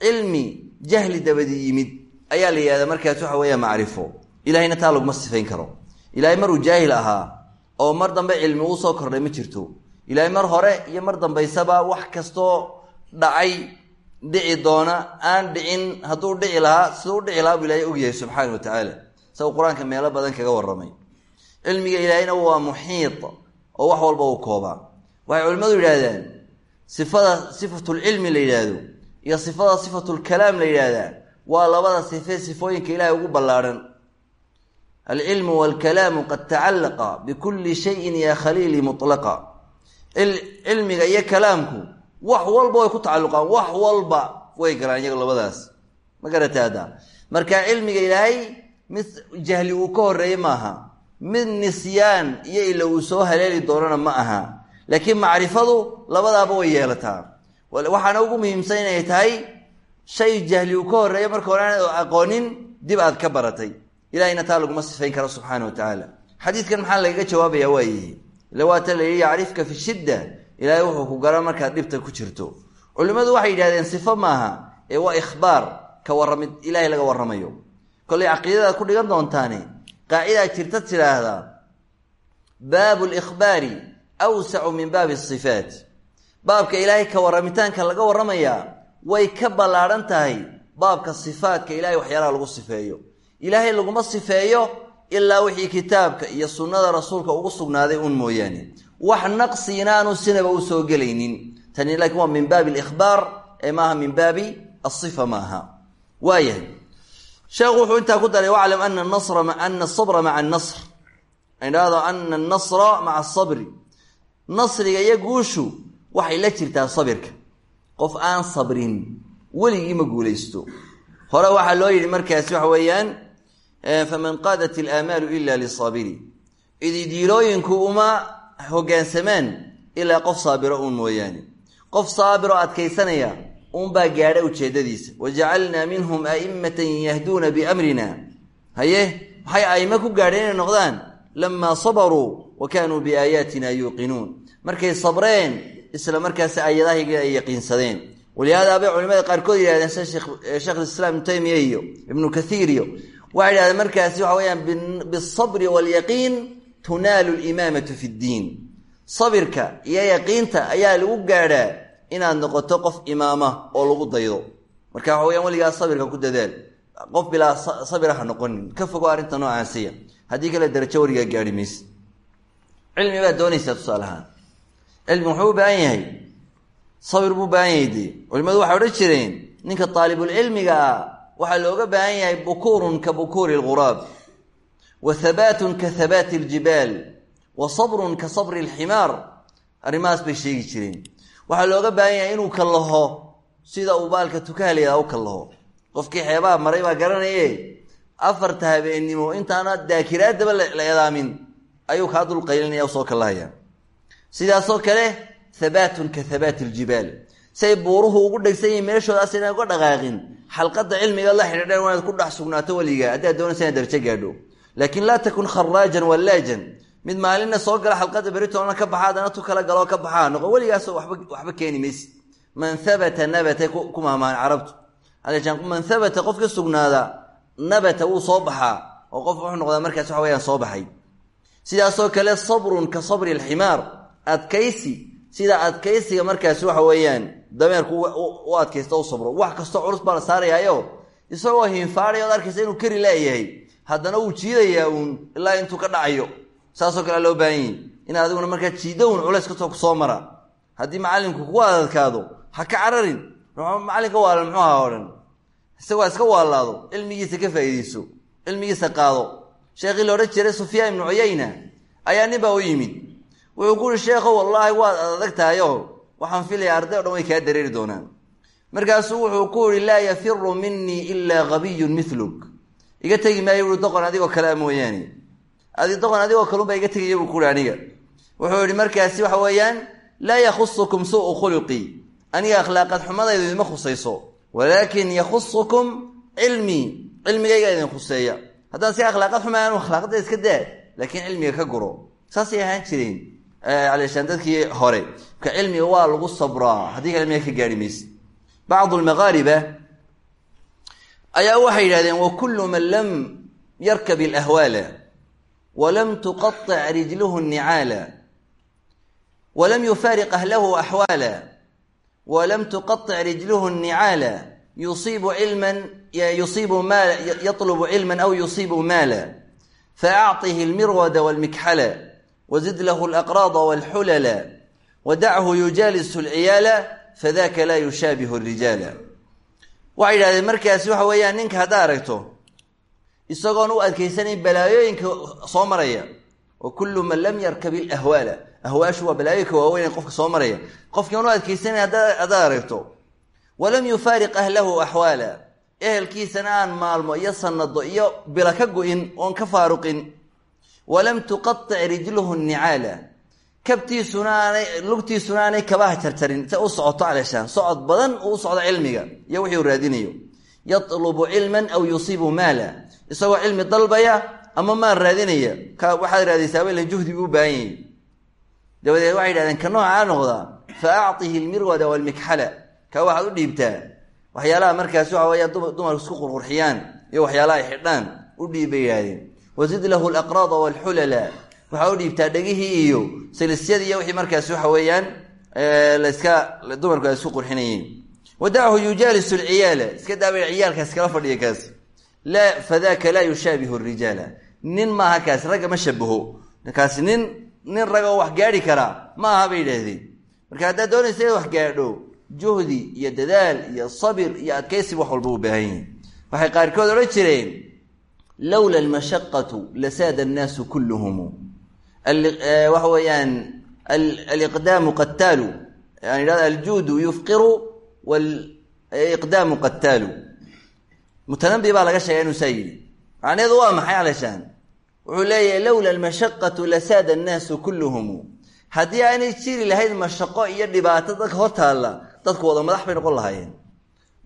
Cilmi jahli dabadi yimid ayaa la yihahdaa markaas waxa weeya macrifo ilahayna taa laguma sifayn karo. Ilaahay maruu jaahil ahaa oo mar dambe cilmi uu soo kordhay ma jirto. Ilaahay mar hore iyo mar dambaysaba wax kastoo dhacay dhici doona aan dhicin hadduu dhici lahaa siduu dhici lahaa buu ilahay ogyahay subxaana wa tacaala. Sa qur'aanka meelo badan kaga warramay. Cilmiga ilaahayna waa muxiid oo wax walba uu koobaa waxay culimmadu yidhaahdaan sifada sifatulcilmi la yidhaahdo iyo sifada sifatulkalaam la yidhaahdaa waa labada sife sifooyinka ilaahay ugu ballaadhan alcilmu walkalaamu qad tacallaqa bikulli shayin ya khaliili mutlaqa. Cilmiga iyo kalaamku wax walba way ku tacalluqaan wax walba way galaan iyaga labadaas. Ma garata hadda marka cilmiga ilaahay mid jahli uu ka horeeyey maaha mid nisyaan iyo ila uu soo haleeli doonana ma aha. Laakiin macrifadu labadaaba way yeelataa. Waxaana ugu muhiimsan inay tahay shay jahli uu ka horeeyo marka hore aanad aqoonin dib aad ka baratay ilahayna taa laguma sifayn karo subxaana wa tacaala. Xadiidkan maxaa lagaga jawaabaya waayihi ila waata la yacrifka fi shidda. Ilaahay wuxuu ku gara markaad dhibta ku jirto. Culimmadu waxay yidhahdeen sifo maaha ee waa ikhbaar ka warramid ilaahay laga warramayo. Kollay caqiidadaad ku dhigan doontaane qaacidaa jirta tidhaahdaa baabu likhbaari awsacu min baabi asifaat baabka ilaahay ka warramitaanka laga warramayaa way ka ballaadhan tahay baabka sifaatka ilahay waxyaalaha lagu sifeeyo ilaahay laguma sifeeyo ilaa wixii kitaabka iyo sunnada rasuulka ugu sugnaaday uun mooyaane. Wax naqsiina aanu sinaba u soo gelaynin. Tani laakiin waa min baabi alikhbaar ee maaha min baabi asifa maaha. Waayahay sheekhu wuxuu intaa ku daray waclam ana nasra ana asabra maca annasr idhaahdo ana annasra maca asabri nasriga iyo guushu waxay la jirtaa sabirka. Qof aan sabrin weligii ma guulaysto. Hore waxaa loo yidhi markaasi waxa weeyaan faman qaadat ilaamaalu ila lisaabiri ididiilooyinku uma hoggaansamaan ilaa qof saabiro uun mooyaane. Qof saabiroo adkaysanaya uunbaa gaadha ujeeddadiisa. Wajacalnaa minhum a'immatan yahduuna biamrina. Haye maxay a'imo ku gaadheen inay noqdaan? Lamaa sabaruu wa kaanuu biaayaatina yuuqinuun. Markay sabreen isla markaasi aayadahayga ay yaqiinsadeen. Walihaada bay culimada qaarkood yihahdeen sida sheekhulislaam ibnu taymiya iyo ibnu kathiir iyo waxay yidhahdeen markaasi waxa weyaan bisabri waalyaqiin tunaalu limaamatu fi ddiin sabirka iyo yaqiinta ayaa lagu gaadhaa inaad noqoto qof imaama oo lagu daydo. Marka waxa weyaan weligaa sabirka ku dadaal. Qof bilaa sabira ha noqonin. Ka fogo arrinta noocaasiya haddii kale darajo weligaa gaadhi mayse cilmi baad doonaysaa tusaalahaan. Cilmi wuxuu u baahan yahay. Sabir jireen ninka daalibulcilmiga ah waxaa looga baahan yahay bukuurun ka bukuuri lghuraab wa habaatun ka habaati aljibaal wa sabrun ka sabri alximaar arrimahaas bay sheegi jireen. Waxaa looga baahan yahay inuu kallaho sida uu baalka tukahalayada u kallaho. Qofkii xeebaha maray baa garanaye afarta habeennimo intaana daakiraaddaba la edaamin ayuu kaa dulqaylinaya u soo kallahaya sidaasoo kale habaatun ka habaati aljibaal say buuruhu ugu dhegsan yihiin meeshoodaas inaan uga dhaqaaqin xalqadda cilmiga la xidhiidhan waa inaad ku dhex sugnaato weligaa haddaad doonaysa inaad darajo gaadho. Laakiin laa takun kharaajan wallaajan mid maalinna soo gala xalqadda beritoona ka baxa haddana tu kala galoo ka baxaa noqon weligaasoo waxba keeni maysid man habata nabata ku mahmaan carabtu. Man habata qof ka sugnaada nabata wuu soo baxaa. Oo qof wuxuu noqdaa markaas waxa weyaan soo baxay. Sidaasoo kale sabrun ka sabri alximaar. Adkaysi sida adkaysiga markaasi waxa weeyaan dameerku u adkaysta u sabro. Wax kastoo culus baa la saarayaayo. Isagoo hinfaadhay ood arkaysa inuu kari laayahay haddana wuu jiidayaa uun ilaa intuu ka dhacayo. Saasoo kale loo baahan yahi in adiguna markaa jiida uun culays kastoo ku soo mara. Haddii macallinku kugu adadkaado ha ka cararin. Macallinka waalan muxuu ahaa o dhan? Isagoo iska waalaado. Cilmigiisa ka faa'iideyso cilmigiisa qaado. Sheekhii la jiray sufyaan ibnu cuyayna ayaa nin baa u yimid. Wuxuu ku uhi sheekho wallaahi waad adag tahayo waxaan filayaa arday o dhan way kaa dareeri doonaan. Markaasuu wuxuu ku yihi laa yafiru minii ilaa gabiyun miluk iga tegi maayo buui doqon adigoo kalea mooyaane. Doqon adigoo kalunbaa iga tegaya buu kuhi aniga. Wuxuu yihi markaasi waxa weeyaan laa yakhusukum suu khuluqii aniga akhlaaqad xumadaydu idima khusayso. Walaakin yakhusukum cilmii cilmigayga idin khuseeya. Haddaan si akhlaaqad xuma akhlaaqada iska daa laakiin cilmiga ka guro. Saasay ahaan jireen dadkii hore ka cilmiga waa lagu sabraa haddii kale cilmiga ka gaari mayse bacdu lmaqaariba ayaa waxay yidhahdeen wakulu man lam yarkab ilahwaala walam tuqaطic rijluhu nicaala walam yufaariq ahlahu axwaala walam tuqaطic rijluhu nicaala yusiibu cilman yusiibu maala yatlubu cilman aw yusiibu maala faacطihi اlmirwada wاlmikxala wzid lahu alaqraada walxulala wadachu yujaalisu alciyaala fadaka laa yushaabihu rijaala waxay yidhahdeen markaasi waxa weeyaan ninka haddaa aragto isagoon u adkaysanayn balaayooyinka soo maraya wa kullu man lam yarkab ilahwaala ahwaashu waa balaayooyinka waaweyn qofka soo maraya qofkii aan u adkaysanayn haddaad aragto walam yufaariq ahlahu axwaala ehelkiisana aan maalmo iyo sanado iyo bila ka go-in oon ka faaruqin walam tuqatic rijluhu nicaala. Kabtiisuna aanay lugtiisuna aanay kabaha jarjarin. Se u socoto caleeshaan socod badan uu socdo cilmiga iyo wixii uu raadinayo. Yatlubu cilman aw yusiibu maala. Isagoo cilmi dalbaya ama maal raadinaya ka waxaad raadaysaa wela juhdi buu u baahan yahay. Dabadeed waxay yidhahdeen ka noocaa noqdaa fa acطihi lmirwada walmikxala ka waxaad u dhiibtaa waxyaalaha markaas waxa weeyaan dumarku iyo waxyaalaha ay xidhaan u wazid lahu alaqraada walxulala waxaa u dhiibtaa dhegihii iyo silisyadii iyo wixii markaas waxa weeyaan laska dumarku ay isku qurxinayeen. Wadachu yujaalisu alciyaala. Iska daaba ciyaalkaas kala fadhiya kaas. Laa fadaka laa yushaabihu rijaala nin maaha kaas ragga ma shabaho kaasi nin nin raga oo wax gaadhi karaa ma aha bay yidhaahdeen. Marka haddaad doonaysa inaad wax gaadho juhdi iyo dadaal iyo sabir iyo adkaysiba wax walba u baahan yihiin waxay qaarkood odhan jireen lowla almashaqatu lasaada annaasu kulluhum waxa weeyaan aliqdaamu qataalu yani idhahda aljuudu yufqiru waliqdaamu qataalu mutanabi baa laga sheegay inuu saa yidhi macnaheedu waa maxay aleshaan wuxuu leeyahay lowla almashaqatu lasaada annaasu kulluhum haddii aanay jiri lahayd mashaqo iyo dhibaato dadka hor taalla dadku wada madax bay noqon lahaayeen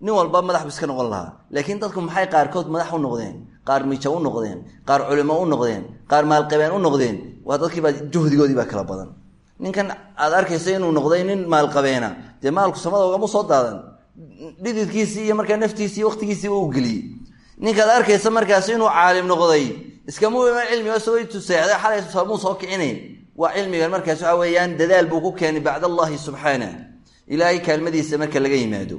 nin walba madax bu iska noqon lahaa laakiin dadku maxay qaarkood madax u noqdeen qaar mijo u noqdeen qaar culimo u noqdeen qaar maalqabeen u noqdeen waa dadkiibaa juhdigoodii baa kala badan. Ninkan aad arkaysa inuu noqday nin maalqabeena dee maalku samada ugama soo daadan? Dhididkiisii iyo markaa naftiisii waqtigiisiiba u geliyey. Ninkaad arkaysa markaas inuu caalim noqday iskama iman cilmiga isagoo tuseexday xalay muu soo kicinayn waa cilmigan markaas waxa weeyaan dadaal buu ku keenay bacd allahi subxaanah ilaahay kaalmadiisa marka laga yimaado.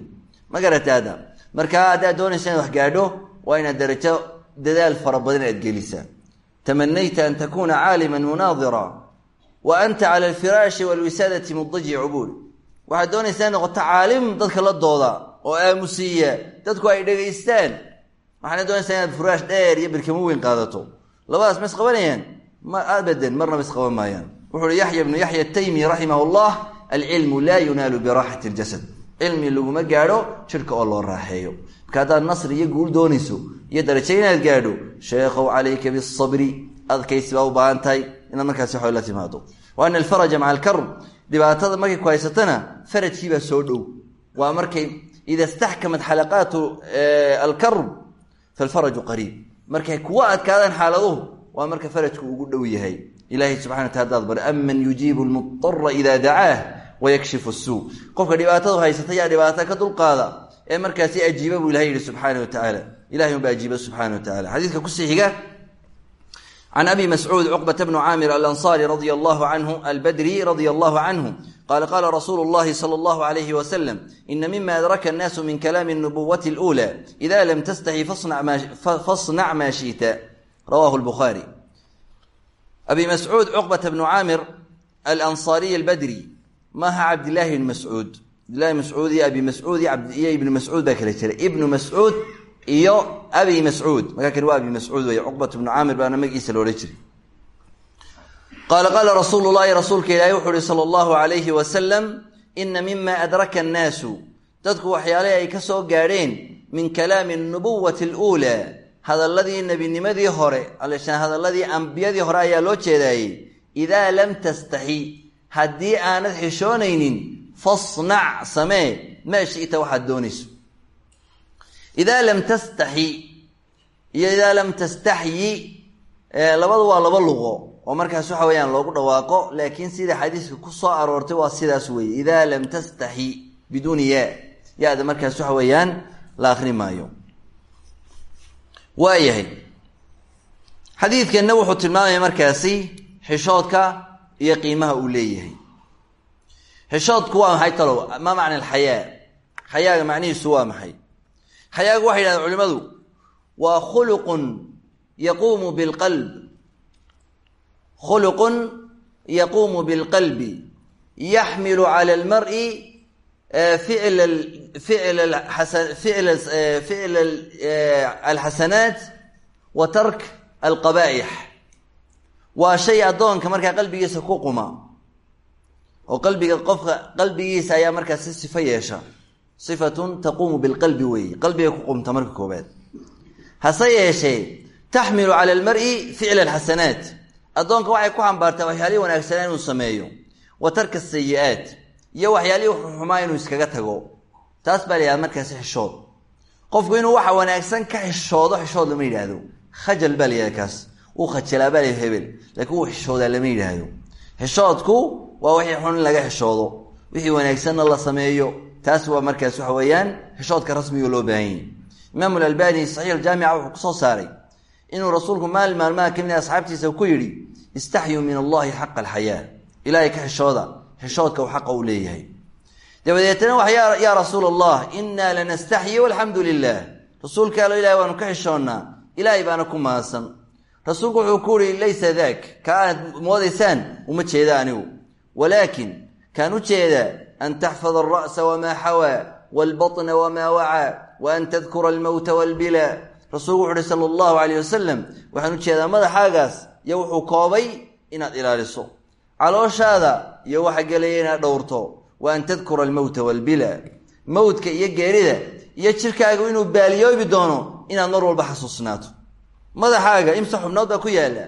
Ma garataada markaa haddaad doonaysa inaad wax gaadho waa inaad darajo dadaal fara badan aad gelisaa tamanayta an takuuna caaliman munaadira wa anta cala alfiraashi walwisaadati mudajicu buul waxaad doonaysaa in noqoto caalim dadka la dooda oo aamusiiya dadku ay dhegaystaan. Waxaana doonaysaa inaad furaash dheer iyo birkamo weyn qaadato. Labadaas ma isqabanayaan ma abadan marnaba isqaban maayaan. Wuxu uhi yaxya bnu yaxya ataymi raximah llah alcilmu laa yunaalu biraaxati ljasad cilmi laguma gaadho jidhka oo loo raaxeeyo. Marka haddaad nasri iyo guul doonayso iyo darajo inaad gaadho sheekhow calayka bisabri adkaysi baa u baahan tahay inaad markaasi waxo la timaado. Wa ana alfaraja maca alkarb dhibaatada markay ku haysatana farajkiibaa soo dhow. Waa markay ida staxkamat xalaqaatu alkarb falfaraju qariib. Markay kuwa adkaadaan xaaladuhu waa marka farajku ugu dhow yahay. Ilahay subxana wataala hadaad bari aman yujiibu lmudara ida dacaah wayakshifu suu qofka dhibaatadu haysata yaa dhibaato ka dulqaada ee markaasi ajiiba buu ilahay yihi subxaana wa tacaala ilahay unba ajiiba subxaana wa taala xadiidka ku sii xiga can abi mascuud cuqbata bnu caamir alansaari radia allahu canhu albadri radia allahu canhu qaala qaala rasuulu llahi sala allahu alayhi wasalam ina mima adraka annaasu min kalaami anubuwati aluula ida lam tastaxi fasnac maa shi'ta rawahu lbukhaari abi mascuud cuqbata bnu caamir alansaariy albadri maaha cabdilaahi ibn mascuud cabdillahi mascuud iyo abi mascuud iyo ibnu mascuud baa kala jira ibnu mascuud iyo abi mascuud markaa kani waa abi mascuud wey cuqbat bnu caamir baana magiisa loodhan jiray. Qaala qaala rasuulu llahi rasuulka ilaahi wuxu uhi sala allahu alayhi wasalam ina mima adraka annaasu dadku waxyaalahi ay ka soo gaadheen min kalaami nubuwati aluulaa hadalladii nebinimadii hore alshaan hadalladii ambiyadii hore ayaa loo jeedaayey idaa lam tastaxi haddii aanad xishoonaynin fasnac samee maa shita waxaad doonayso. Idaa lam tastaxi iyo idaa lam tastaxyi labadu waa laba luqo oo markaas waxa weeyaan loogu dhawaaqo laakiin sida xadiiska ku soo aroortay waa sidaas weeye. Idaa lam tastaxi biduuni ya ya-da markaas waxa weeyaan la akri maayo. Waayahay xadiidkanna wuxuu tilmaamaya markaasi xishoodka iyo qiimaha uu leeyahay. Xishoodku waa maxay talow? Maa macna alxayaa xayaaga macnihiisu waa maxay? Xayaagu waxay yidhahdeen culimadu waa khuluqun yaquumu bilqalb khuluqun yaquumu bilqalbi. Yaxmilu cala almari ficla ficla alxasanaat wa tark alqabaa'ix waa shay addoonka markaa qalbigiisa ku quma. Oo qalbiga qofka qalbigiisa ayaa markaa si sifo yeesha. Sifatun taquumu bilqalbi weeye. Qalbiga ku qumta marka koobaad hase yeeshee taxmilu cala almari ficla alxasanaat. Addoonka waxay ku xambaartaa waxyaalihii wanaagsanaa inuu sameeyo. Wa tarka asayi-aat iyo waxyaalihii xumaa inuu iskaga tago. Taas baa la yihahda markaasi xishood. Qofku inuu waxa wanaagsan ka xishoodo xishood lama yidhaahdo. Khajal baa la kaas uu khajalaa baa la hebel laakiin uu xishoodaa lama yidhaahdo. Xishoodku waa wixii xun laga xishoodo wixii wanaagsanna la sameeyo taas waa markaas waxa weeyaan xishoodka rasmiga loo baahan yahy imaam alalbani saxiix aljaamica wuxuu ku soo saaray inuu rasuulku maalin maalmaha ka mid asxaabtiisa ku yidhi istaxyuu min allahi xaqa alxayaa. Ilaahay ka xishooda xishoodka uu xaqa uu leeyahay. Dabadeetna wax yaa rasuul allah inaa lanastaxyi walxamdu lilah rasuulka allo ilahay waanu ka xishoonnaa ilaahay baana ku mahadsan rasuulku wuxuu ku yihi laysa daak ka aad moodaysaan uma jeeda anigu. Walaakin kaan u jeedaa an taxfada alra'sa wamaa xawaa waalbatna wamaa wacaa wa an tadkura almowta walbila rasuulku wuxu uhi sala allahu calayh wasalam waxaan u jeedaa madaxaagaas iyo wuxuu koobay inaad ilaaliso. Calooshaada iyo waxa gelaya inaad dhowrto wa an tadkura almowta walbila mowdka iyo geerida iyo jirkaagu inuu baaliyoobi doono inaad mar walba xasuusnaato madaxaaga imse xubnood baa ku yaalla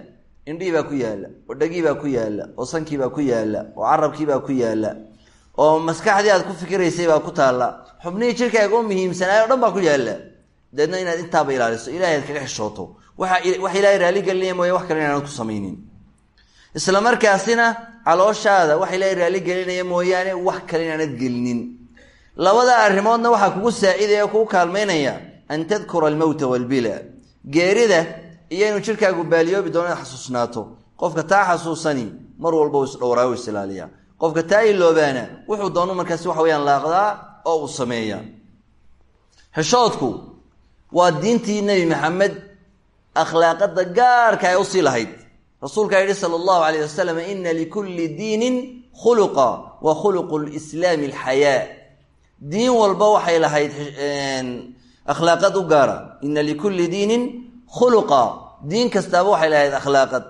indhihii baa ku yaalla oo dhegii baa ku yaalla oo sankii baa ku yaalla oo carabkii baa ku yaalla oo maskaxdii aad ku fikiraysay baa ku taalla. Xubnihii jirkaaga u muhiimsanaayo o dhan baa ku yaalla. Deedna inaad intaaba ilaaliso ilahay kaga xishooto. Wax ilaahay raaligelinaya mooye wax kale inaanad ku samaynin. Isla markaasina calooshaada wax ilaahay raaligelinaya mooyaane wax kale inaanad gelinin. Labada arrimoodna waxaa kugu saacidaya kugu kaalmaynaya an tadkura almowta walbila geerida iyo inuu jirkaagu baaliyoobi doono xasuusnaato. Qofka taa xasuusani mar walba uu isdhowraa u isilaaliyaa qofka taa iloobaana wuxuu doonu markaasi waxa weyaan laaqdaa oo uu sameeya xishoodku waa diintii nebi maxamed akhlaaqada gaarka ay u sii lahayd. Rasuulkaa yidhi sala allahu alayh wasalam ina likulli diinin khuluqa wa khuluqu lislaami alxayaa. Diin walba waxay lahayd akhlaaqad u gaara. Ina likulli diinin khuluqa. Diin kastaaba waxay lahayd akhlaaqad.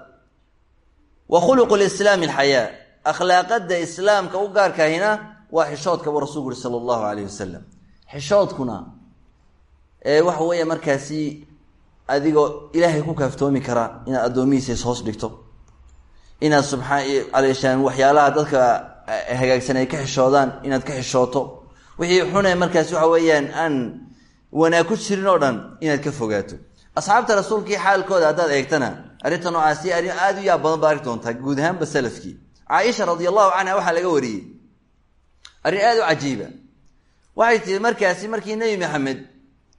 Wa khuluqu lislaami alxayaa. Akhlaaqada islaamka u gaarkahina waa xishoodka buu rasulku yihi sala allahu alayh wasalam xishoodkuna waxa weeye markaasi adigoo ilaahay ku kaaftoomi kara inaad addoomihiisa is hoos dhigto. Inaad subxaa aleeshaan waxyaalaha dadka hagaagsan ay ka xishoodaan inaad ka xishooto. Wixii xune markaasi waxa weeyaan aan wanaag ku jirin oo dhan inaad ka fogaato. Asxaabta rasuulkii xaalkooda haddaad eegtana arrinta noocaasi arrin aada u yaab badan baa arki doontaa guud ahaanba salafkii. Caaisha radi allahu canha waxaa laga wariyey. Arrin aada u cajiiba. Waxay tihi markaasi markii nebi maxamed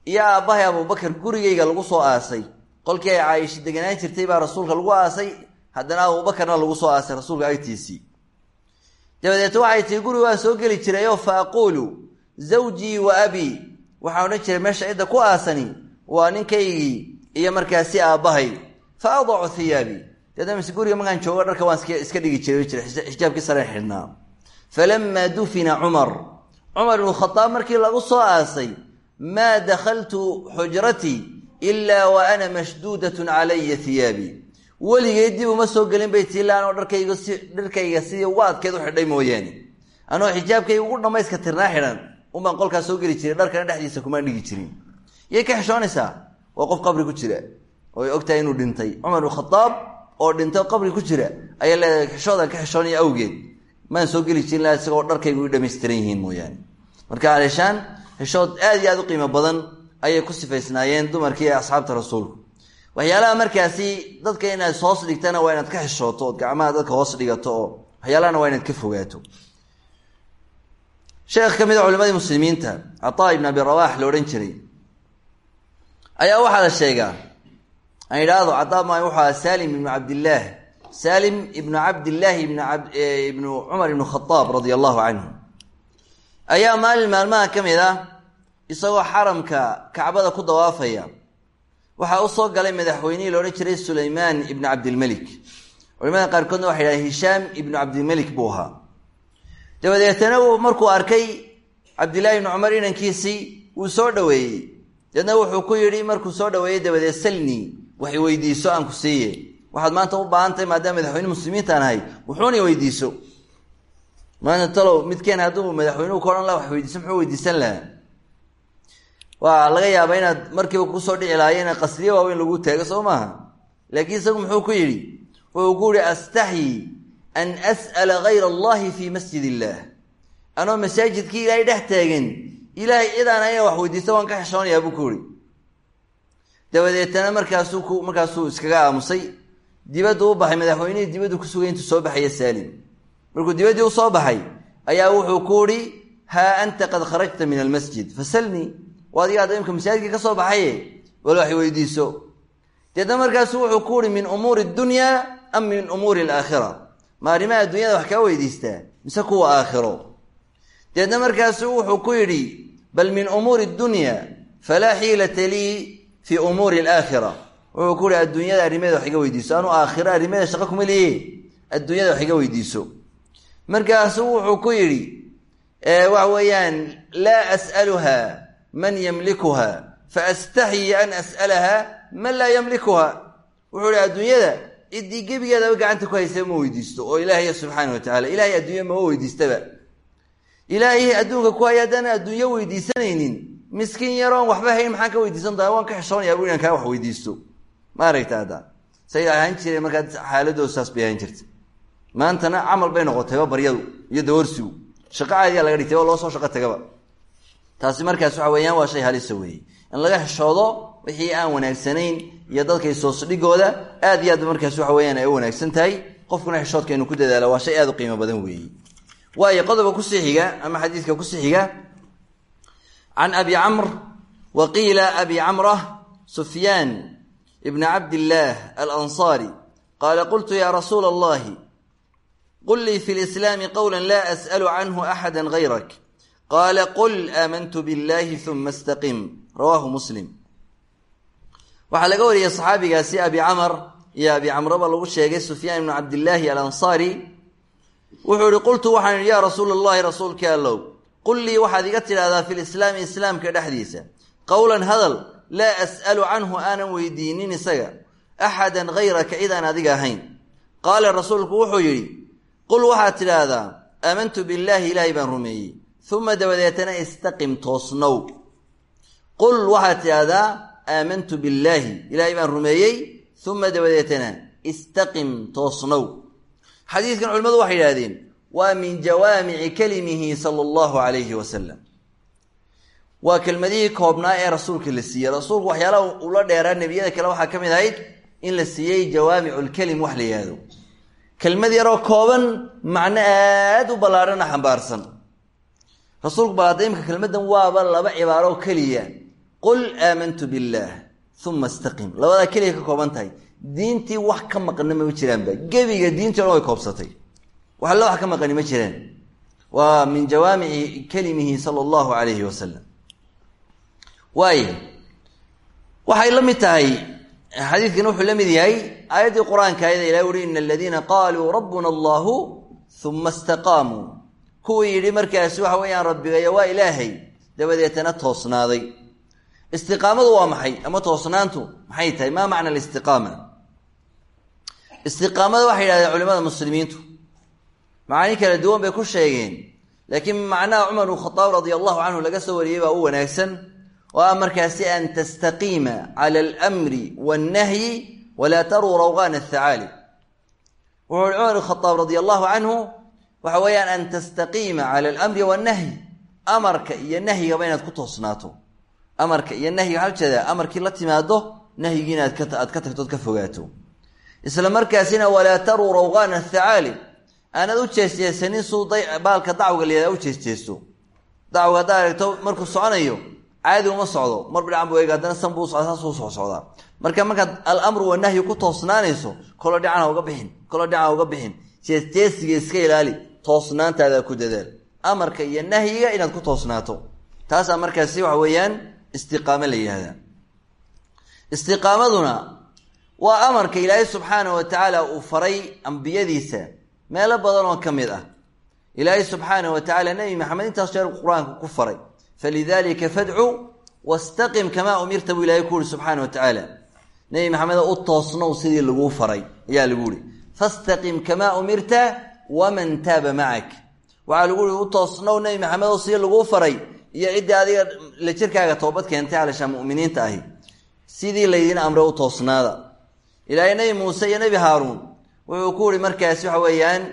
iyo aabbahay abubakar gurigayga lagu soo aasay qolkii ay caaisha deganaan jirtay baa rasuulka lagu aasay haddana abubakarna lagu soo aasay rasuulka agtiisii. Dabadeet waxay tihi guriga waan soo geli jirayoo fa aquulu zawjii wa abii waxaa odhan jiray meesha cidda ku aasani waa ninkaygii iyo markaasi aabbahay. Fa adacu hiyaabii deedna mise guriga markaan joogo dharka waan iska dhigi jiray jira xijaabkii sareen xidhnaa. Falamaa dufina cumar. Cumar ibnu khadaab markii lagu soo aasay maa dakhaltu xujratii ilaa wa ana mashduudatun calaya hiyaabii weligay dib uma soo gelin bay tii laanoo dharkayga si dharkayga sidii uga adkeed u xidhay mooyaane. Anoo xijaabkayga ugu dhammayska tirnaa xidhan unbaan qolkaas soo geli jiray dharkana dhexdiisa kumaan dhigi jirin. Yay ka xishoonaysaa waa qof qabri ku jira. Ooy ogtahay inuu dhintay. Cumar ibnu khadaab oo dhintay qabri ku jira ayaa leedahay xishoodan ka xishoonaya awgeed. Maan soo geli jirin laha isagoo dharkaygu i dhamaystiran yihiin mooyaane. Marka aleeshaan xishood aad iyo aad u qiimo badan ayay ku sifaysnaayeen dumarkii asxaabta rasuulku. Waxyaalaha markaasi dadka inaad hoos dhigtana waa inaad ka xishooto ood gacmaha dadka hoos dhigato oo waxyaalahana waa inaad ka fogaato sheekh ka mid a culimadii muslimiinta cataa ibn abi rawax la odhan jiray ayaa waxaa la sheegaa. Aan idhaahdo cataa ma wuxuu aha salim ibnu cabdillaah salim ibnu cabdillaahi ibn ibnu cumar ibnu khadaab radia allahu canhu ayaa maalin maalmaha ka mid ah isagoo xaramka kacbada ku dawaafaya waxaa u soo galay madaxweynihii la odhan jiray sulaymaan ibnu cabdilmelik culimada qaarkoodna waxay yidhahdeen hishaam ibnu cabdilmelik buu ahaa dabadeetana uu markuu arkay cabdillahi ibnu cumar inankiisii wuu soo dhoweeyey. Deedna wuxuu ku yidhi markuu soo dhoweeyey dabadeed salnii wax iweydiiso aan ku siiye waxaad maanta u baahan tahay maadaama madaxweyne muslimiintaan ahay wuxuuna iweydiiso maanta talow midkeen hadduu madaxweynuhu ka odhan wax weydiiso muxuu weydiisan lahaa? Waa laga yaabaa inaad markiiba ku soo dhici lahayo ina qasriye waaweyn lagu taago soo maaha? Laakiin isagu muxuu ku yidhi wuxuu ku yihi astaxyi an as'ala gayra allahi fii masjid illah anoo masaajidkii ilaahay dhex taagan ilaahay cidaan ina wax weydiista waan ka xishoonayaa buu ku yihi dabadeetana markaasuu ku markaasuu iskaga aamusay dibaddu u baxay madaxweynihii dibaddu ku sugay intuu soo baxaya saalim markuu dibaddii u soo baxay ayaa wuxuu ku ihi haa anta qad kharajta min almasjid fasalnii waa adiga adda imka masaajidkii ka soo baxaye wal wax weydiiso deedna markaasu wuxuu ku uhi min umuuri dunyaa am min umuuri alaakhira ma arrimaha adduunyada wax kaa weydiistaa mise kuwa aakhiro. Deedna markaasu wuxuu ku yidhi bal min umuuri dunya falaa xiilata lii fii umuuri alaakhira. Wuxuu ku yihi adduunyada arrimaheeda wax iga weydiiso anuu aakhiro arrimaheeda shaqo kuma liye adduunyada wax iga weydiiso. Markaasuu wuxuu ku yidhi waxa weeyaan laa as'aluha man yamlikuha faastaxyi an as'alaha man laa yamlikuha. Wuxuu ihi adduunyada ciddii gebigeedaba gacanta ku haysa ma weydiisto oo ilaahay subxaana wa tacala ilahay adduunya mama weydiistaba. Ilaahay adduunka ku haya haddaan adduunyo weydiisanaynin miskiin yaroon waxba hayn maxaan ka weydiisan doona waan ka xishoonayaa bu inaan wax weydiisto. Ma aragta hadda say ahaan jireen markaa xaaladooda saas bay ahaan jirta maantana camal bay noqotayba baryadu iyo dawarsigu shaqo caadiyaa laga dhigtay oo loo soo shaqo tagaba. Taasi markaas waxa weeyaan waa shay halisa weeye. In laga xishoodo wixii aan wanaagsanayn iyo dadka isoosdhigooda aad iyo aad markaas waxa weyaan ay u wanaagsan tahay. Qofkuna xishoodka inuu ku dadaalo waa shay aad u qiimo badan weeye waayo qodobka ku sii xiga ama xadiidka ku sii xiga can abi camr wa qiila abi camrah sufyaan ibna cabdillaah alansaari qaala qultu ya rasuula allahi qul lii fi lislaami qowla laa as'alu canhu axada gayrak. Qaala qul aamantu biاllahi uma istaqim. Rawaahu muslim waxaa laga wariyey saxaabigaasi abi camar iyo abi camraba lagu sheegay sufyaan ibnu cabdillaahi alansaari wuxuu ihi qultu waxaan idhi yaa rasuula allahi rasuulkii allow qul lii waxaad iga tidhahdaa fi lislaami islaamka dhexdiisa. Qowlan hadal laa as'alu canhu aanan weydiinin isaga axadan hayraka cidaan adiga ahayn. Qaala rasuulku wuxuu yidhi qul waxaad tidhaahdaa aamantu billaahi ilaahay baan rumeeyey. Uma dabadeetana istaqim toosnow. Qul waxaad tidhaahdaa aamantu billaahi. Ilaahay baan rumeeyey uma dabadeetana istaqim toosnow. Xadiidkan culimmadu waxay yidhahdeen waa min jawaamici kelimihi sala allahu calayhi wasalam waa kelmadihii koobnaa ee rasuulka la siiyey. Rasuulku waxyaalaha ula dheeraa nebiyada kale waxaa ka mid ahayd in la siiyey jawaamicu lkelim wax la yihahdo kelmad yaroo kooban macno aada u ballaarhana xambaarsan. Rasuulku balaada imka kelmaddan waaba laba cibaaro keliya qul aamantu billaah uma istaqim. Labadaa keliya ka kooban tahay. Diintii wax ka maqna mama jiraanba gebiga diintii o dhan way koobsatay. Wax alle wax ka maqani ma jiraan. Waa min jawaamici kelimihi sala allahu calayhi wasalam waaya waxay la mid tahay xadiidkan wuxuu la mid yahay aayaddii qur'aanka ayada ilahi uhi ina aladiina qaaluu rabbuna allahu uma istaqaamuu. Kuwii yidhi markaasi waxa weeyaan rabbigaya waa ilaahay dabadeetana toosnaaday istiqaamadu waa maxay? Ama toosnaantu maxay tahay? Maa macna alistiqaama. Istiqaamada waxay yidhahdeen culimada muslimiintu. Macaani kala duwan bay ku sheegeen. Laakiin macnaha cumar bn khadaab radia allahu canhu laga soo wariyey baa u wanaagsan. Oo ah markaasi an tastaqiima cala almri wannahyi walaa taruu rawqaana athacaalib wuxuu uhi cumar khadaab radia allahu canhu waxa weeyaan an tastaqiima cala alamri wannahyi. Amarka iyo nahyigaba inaad ku toosnaato amarka iyo nahyiga waxaa u jeedaa amarkii la timaado nahyigii inaad aad ka tagtood ka fogaato. Isla markaasina walaa taruu rawqaana athacaalib aanad u jeesjeesanin suu baalka dacwga layihahda u jeesjeesto. Dacwga aragto markuu soconayo caadi uma socdo. Marba dhacan buu eega haddana san buu socda saasuu soc socdaa. Marka markaad alamru wanahyi ku toosnaanayso kolo dhican uga bixin kolo dhican uga bixin. Jeesjeesiga iska ilaali toosnaantaada ku dadaal. Amarka iyo nahyiga inaad ku toosnaato. Taasaa markaasi waxa weeyaan istiqaamo la yihahdaa istiqaamaduna waa amarka ilaahay subxaana wa tacaala uu faray ambiyadiisa meelo badan oo ka mid ah. Ilaahay subxaana wa tacaala nebi maxamed intaas jeer qur'aanka ku faray. Falidalika fadcu wastaqim kamaa umirta buu ilahay ku uhi subxaana wa tacaala. Nebi maxamed u toosnow sidii laguu faray ayaa lagu fastaqim kamaa umirta waman taaba macak waxaa lagu ihi u toosnow nebi maxamed oo sidii laguu faray iyo ciddii adiga la jirkaaga toobad keentay halashaa muminiinta ahi. Sidii laydin amre u toosnaada. Ilaahay nebi muuse iyo nebi haaruun wuxuu ku yihi markaasi waxa weeyaan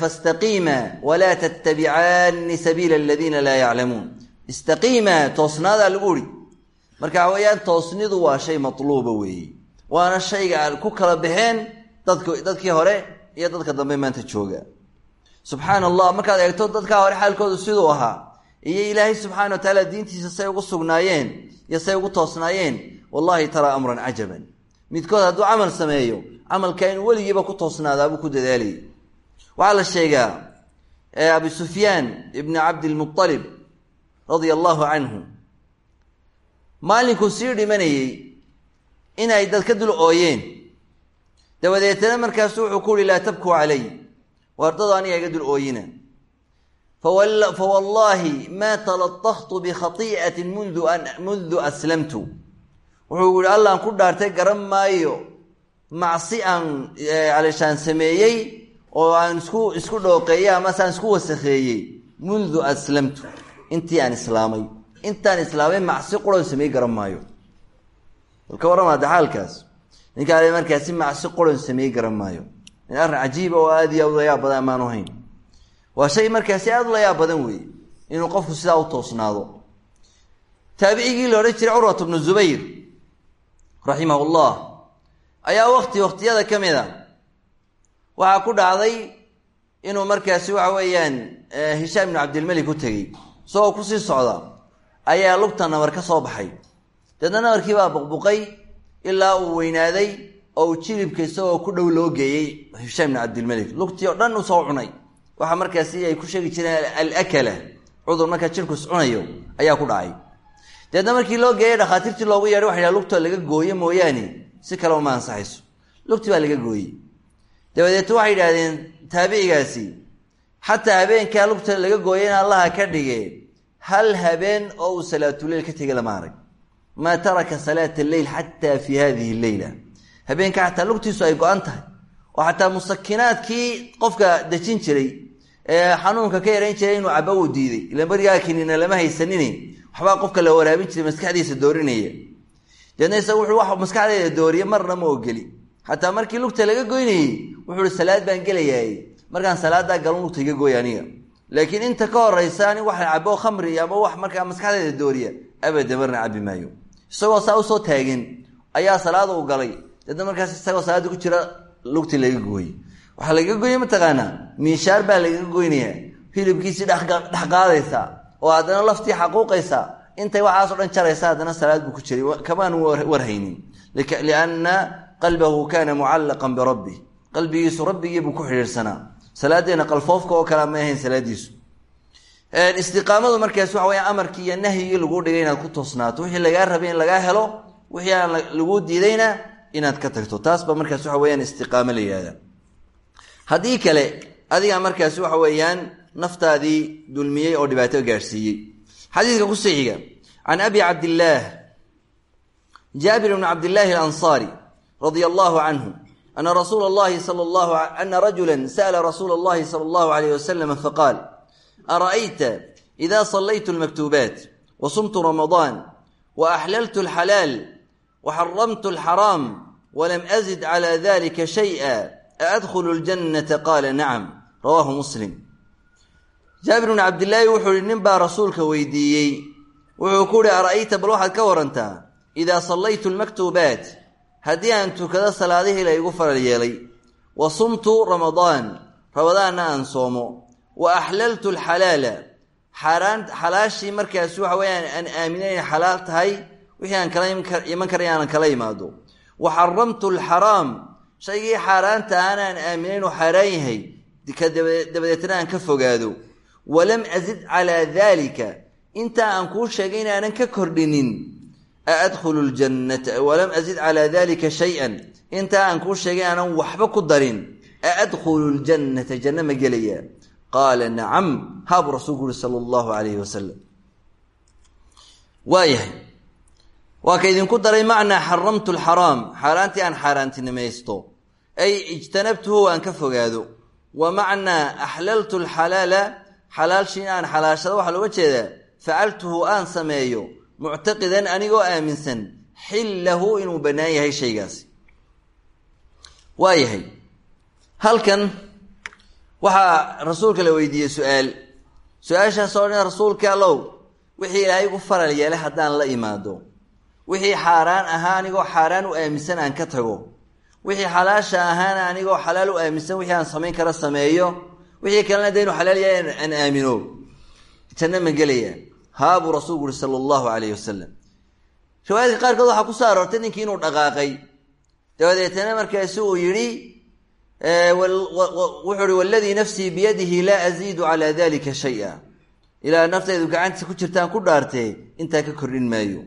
fastaqiima walaa tattabicaani sabiila aladiina laa yaclamuun. Istaqiima toosnaadaa lagu ihi marka waxa weeyaan toosnidu waa shay matluuba weeye waana shayga ku kala baxeen dadk dadkii hore iyo dadka dambe maanta jooga. Subxaana allah markaad eegto dadkaa hore xaalkoodu siduu ahaa iyo ilaahay subxaana wa tacaala diintiisa say ugu sugnaayeen iyo say ugu toosnaayeen wallahi taraa amran cajaban midkood hadduu camal sameeyo camalka inuu weligiiba ku toosnaadaabuu ku dadaalayay waxaa la sheegaa abu sufyaan ibni cabdilmualib radia allahu canhu maalinkuu sii dhimanayey inay dad ka dul ooyeen. Dabadeetana markaasu wuxuu ku uhi laa tabkuu calay wardado aniga iga dul ooyina fawallaahi maa taladahtu bikhatii'atin mundu aslamtu wuxuu yihi allaan ku dhaartay garan maayo macsi aan calishaan sameeyey oo aan isku isku dhooqeeyey amase aan isku wasakheeyey mundu aslamtu intii aan islaamay intaan islaamay macsi quran sameey garan maayo bal ka warramaada xaalkaas ninkaa markaasi macsi quran sameey garan maayo in arrin cajiiba oo aada iyo aad layaab badan amaan hayn waa shay markaasi aada u layaab badan weeye inuu qofku sidaa u toosnaado. Taabicigii la jiray curwat bnu zubayr raximah llah ayaa wakti waktiyada ka mid a waxaa ku dhacday inuu markaasi waxa weeyaan hishaam ibnu cabdilmelik u tegey. Isagoo ku sii socda ayaa lugta nabar ka soo baxay. Deedna nabarkii baa buqbuqay ilaa uu weynaaday oo uu jilibka isagoo ku dhow loo geeyey hishaam ibnu cabdilmelik lugtii oo dhan u soo cunay waxaa markaasi ay ku sheegi jireen alakala. Cudur markaa jirkus cunayo ayaa ku dhacay. Deedna markii loo geeyey dhakhaatiirtii loogu yeedhay waxa yidhaha lugta laga gooye mooyaane si kale uma ansaxayso. Lugtii baa laga gooyey. Dabadeet waxay yidhaahdeen taabicigaasi xataa habeenkaa lugta laga gooyay in allaha ka dhige hal habeen oo uu salaatuleyl ka tegay lama arag. Maa taraka salaata alleyl xataa fi hadihi lleyla habeenka xataa lugtiisu ay go-an tahay oo xataa musakinaadkii qofka dejin jiray xanuunka ka yarayn jiray inuu caba uu diiday. Ilan berigaa kinina lama haysanini. Waxbaa qofka la waraabin jiray maskaxdiisa doorinaya. Deedna wuxuu wax maskaxdeeda dooriye marna ma ogeli. Xataa markii lugta laga goynayey wuxuu uhi salaad baan gelayaay markaan salaadaa galon lugta iga gooy aniga. Laakiin inta ka horeysa ani wax cabo khamri ama wax markaa maskaxdeeda dooriya abada marna cabi maayo. Isagoo saa u soo taagin ayaa salaada u galay. Deedna markaas isagoo salaada ku jira lugtii laga gooyey waxaa lagaga gooyey mataqaanaa miishaar baa lagaga goynayaa. Hilibkiisii dhex qaadaysa. Oo haddana laftii xaquuqaysa. Intay waxaaso dhan jaraysa haddana salaad buu ku jiray kamaan warhaynin. Lianna qalbahu kana mucallaqan birabbi qalbigiisu rabbigii buu ku xidhiirsanaa salaadeena qalfoofka oo kale may ahayn salaadiisu. Istiqaamadu markaas waxa weya amarkii iyo nahyigii laguu dhigay inaad ku toosnaato. Wixii lagaa rabay in lagaa helo wixii aan laguu diidayna inaad ka tagto. Taas markaas waxa weyaan istiqaamo la yihahda haddii kale adiga markaasi waxa weeyaan naftaadii dulmiyey oo dhibaato gaadhsiiyey xadiidka ku sixiga can abi cabdillaah jaabir bni cabdillaahi alansaari radia allahu canhu ana rasuula allahi sala allahu ana rajula sa'la rasuula allahi sala allahu alayh wasalam faqaal ara'ayta ida sallaytu almaktuubaat wa sumtu ramadaan wa axlaltu alxalaal wa xaramtu alxaraam walam azid cala dalika shay'a aadkhulu ljannata qaala nacam rawaahu muslim jaabir bnu cabdillaahi wuxuu yihi nin baa rasuulka weydiiyey wuxuu ku uhi ara'ayta bal waxaad ka warantaa idaa sallaytu lmaktuubaat haddii aan tukado salaadihii la igu faral yeelay wa sumtu ramadaan ramadaanna aan soomo wa axlaltu alxalaala xaaraan xalaashii markaasi waxa weeyaan aan aaminay inay xalaal tahay wixii aan kala iman karay aanan kala imaado wa xaramtu alxaraam shaygii xaaraanta ahana aan aaminay inuu xaaraan yahay dabadeetna aan ka fogaado walam azid calaa daalika intaa aan kuu sheegay inaanan ka kordhinin a adkhulu ljannata walam azid calaa dalika shay-an intaa aan kuu sheegay aanan waxba ku darin a adkhulu ljannata janno ma gelaya qaala nacam haabuu rasuulku uhi sala allahu calayhi wasalam waayahay waa ka idinku daray macnaa xaramtu lxaraam xaaraantii aan xaaraantinimaysto. Ay ijtanabtuhu aan ka fogaado. Wa macnaa axlaltu alxalaala xalaalshii aan xalaashado waxaa looga jeedaa facaltuhu aan sameeyo muctaqidan anigoo aaminsan xillahu inuu bannaan yahay shaygaasi. Waa yahay halkan waxaa rasuulka la weydiiyey su'aal. Su'aashaas oo dhan rasuulka allow wixii ilaahay gu faral yeelay haddaan la imaado wixii xaaraan ahaa anigoo xaaraan u aaminsan aan ka tago. Wixii xalaasha ahaana anigoo xalaal u aaminsan wixii aan samayn kara sameeyo. Wixii kalena dee inuu xalaal yahay aan aamino. Janno ma gelaya haa buu rasuulku uhi sala allahu calayhi wasalam riwaayadka qaarkood waxaa ku soo aroortay ninkii inuu dhaqaaqay. Dabadeetana markaasi uu yidhi wuxuu ihi waladii nafsii biyadihi laa aziidu calaa dalika shay-a ilaa naftaydu gacantiisa ku jirtaan ku dhaartee intaa ka kordhin maayo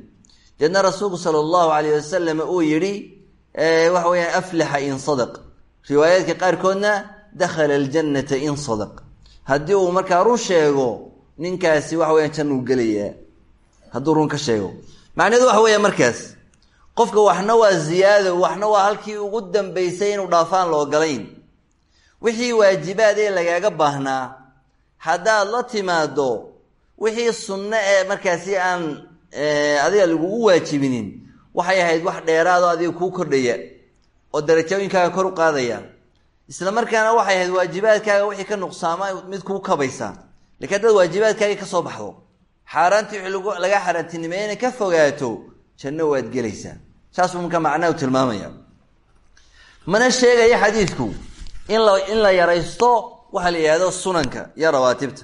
deedna rasuulku sala allahu calayh wasalam uu yidhi waxa weyaan aflaxa in sadaq. Riwaayaadka qaarkoodna dakhala aljannata in sadaq. Haddii uu markaa run sheego ninkaasi waxa weyaan jannuu gelayaa. Hadduu ka sheego. Macnaheedu waxa weeya markaas qofka waxna waa ziyaado waxna waa halkii ugu dambaysay inuu dhaafaan la ogolayn wixii waajibaad ee lagaaga baahnaa haddaad la timaado wixii sunno ee markaasi aan adiga lagugu waajibinin. Waxay ahayd wax dheeraadoo adiga kuu kordhaya oo darajooyinkaaga kor u qaadaya. Isla markaana waxay ahayd waajibaadkaaga wixii ka nuqsaama mid kuu kabaysa. Lakiin haddaad waajibaadkaagii ka soo baxdo xaaraantii wixii laga xaaraantinimeeye inay ka fogaato janno waad gelaysaa. Saasuu marka macnahu tilmaamaya. Mana sheegaya xadiidku in la in la yaraysto waxaa la yidhahdo sunanka iyo rawaatibta.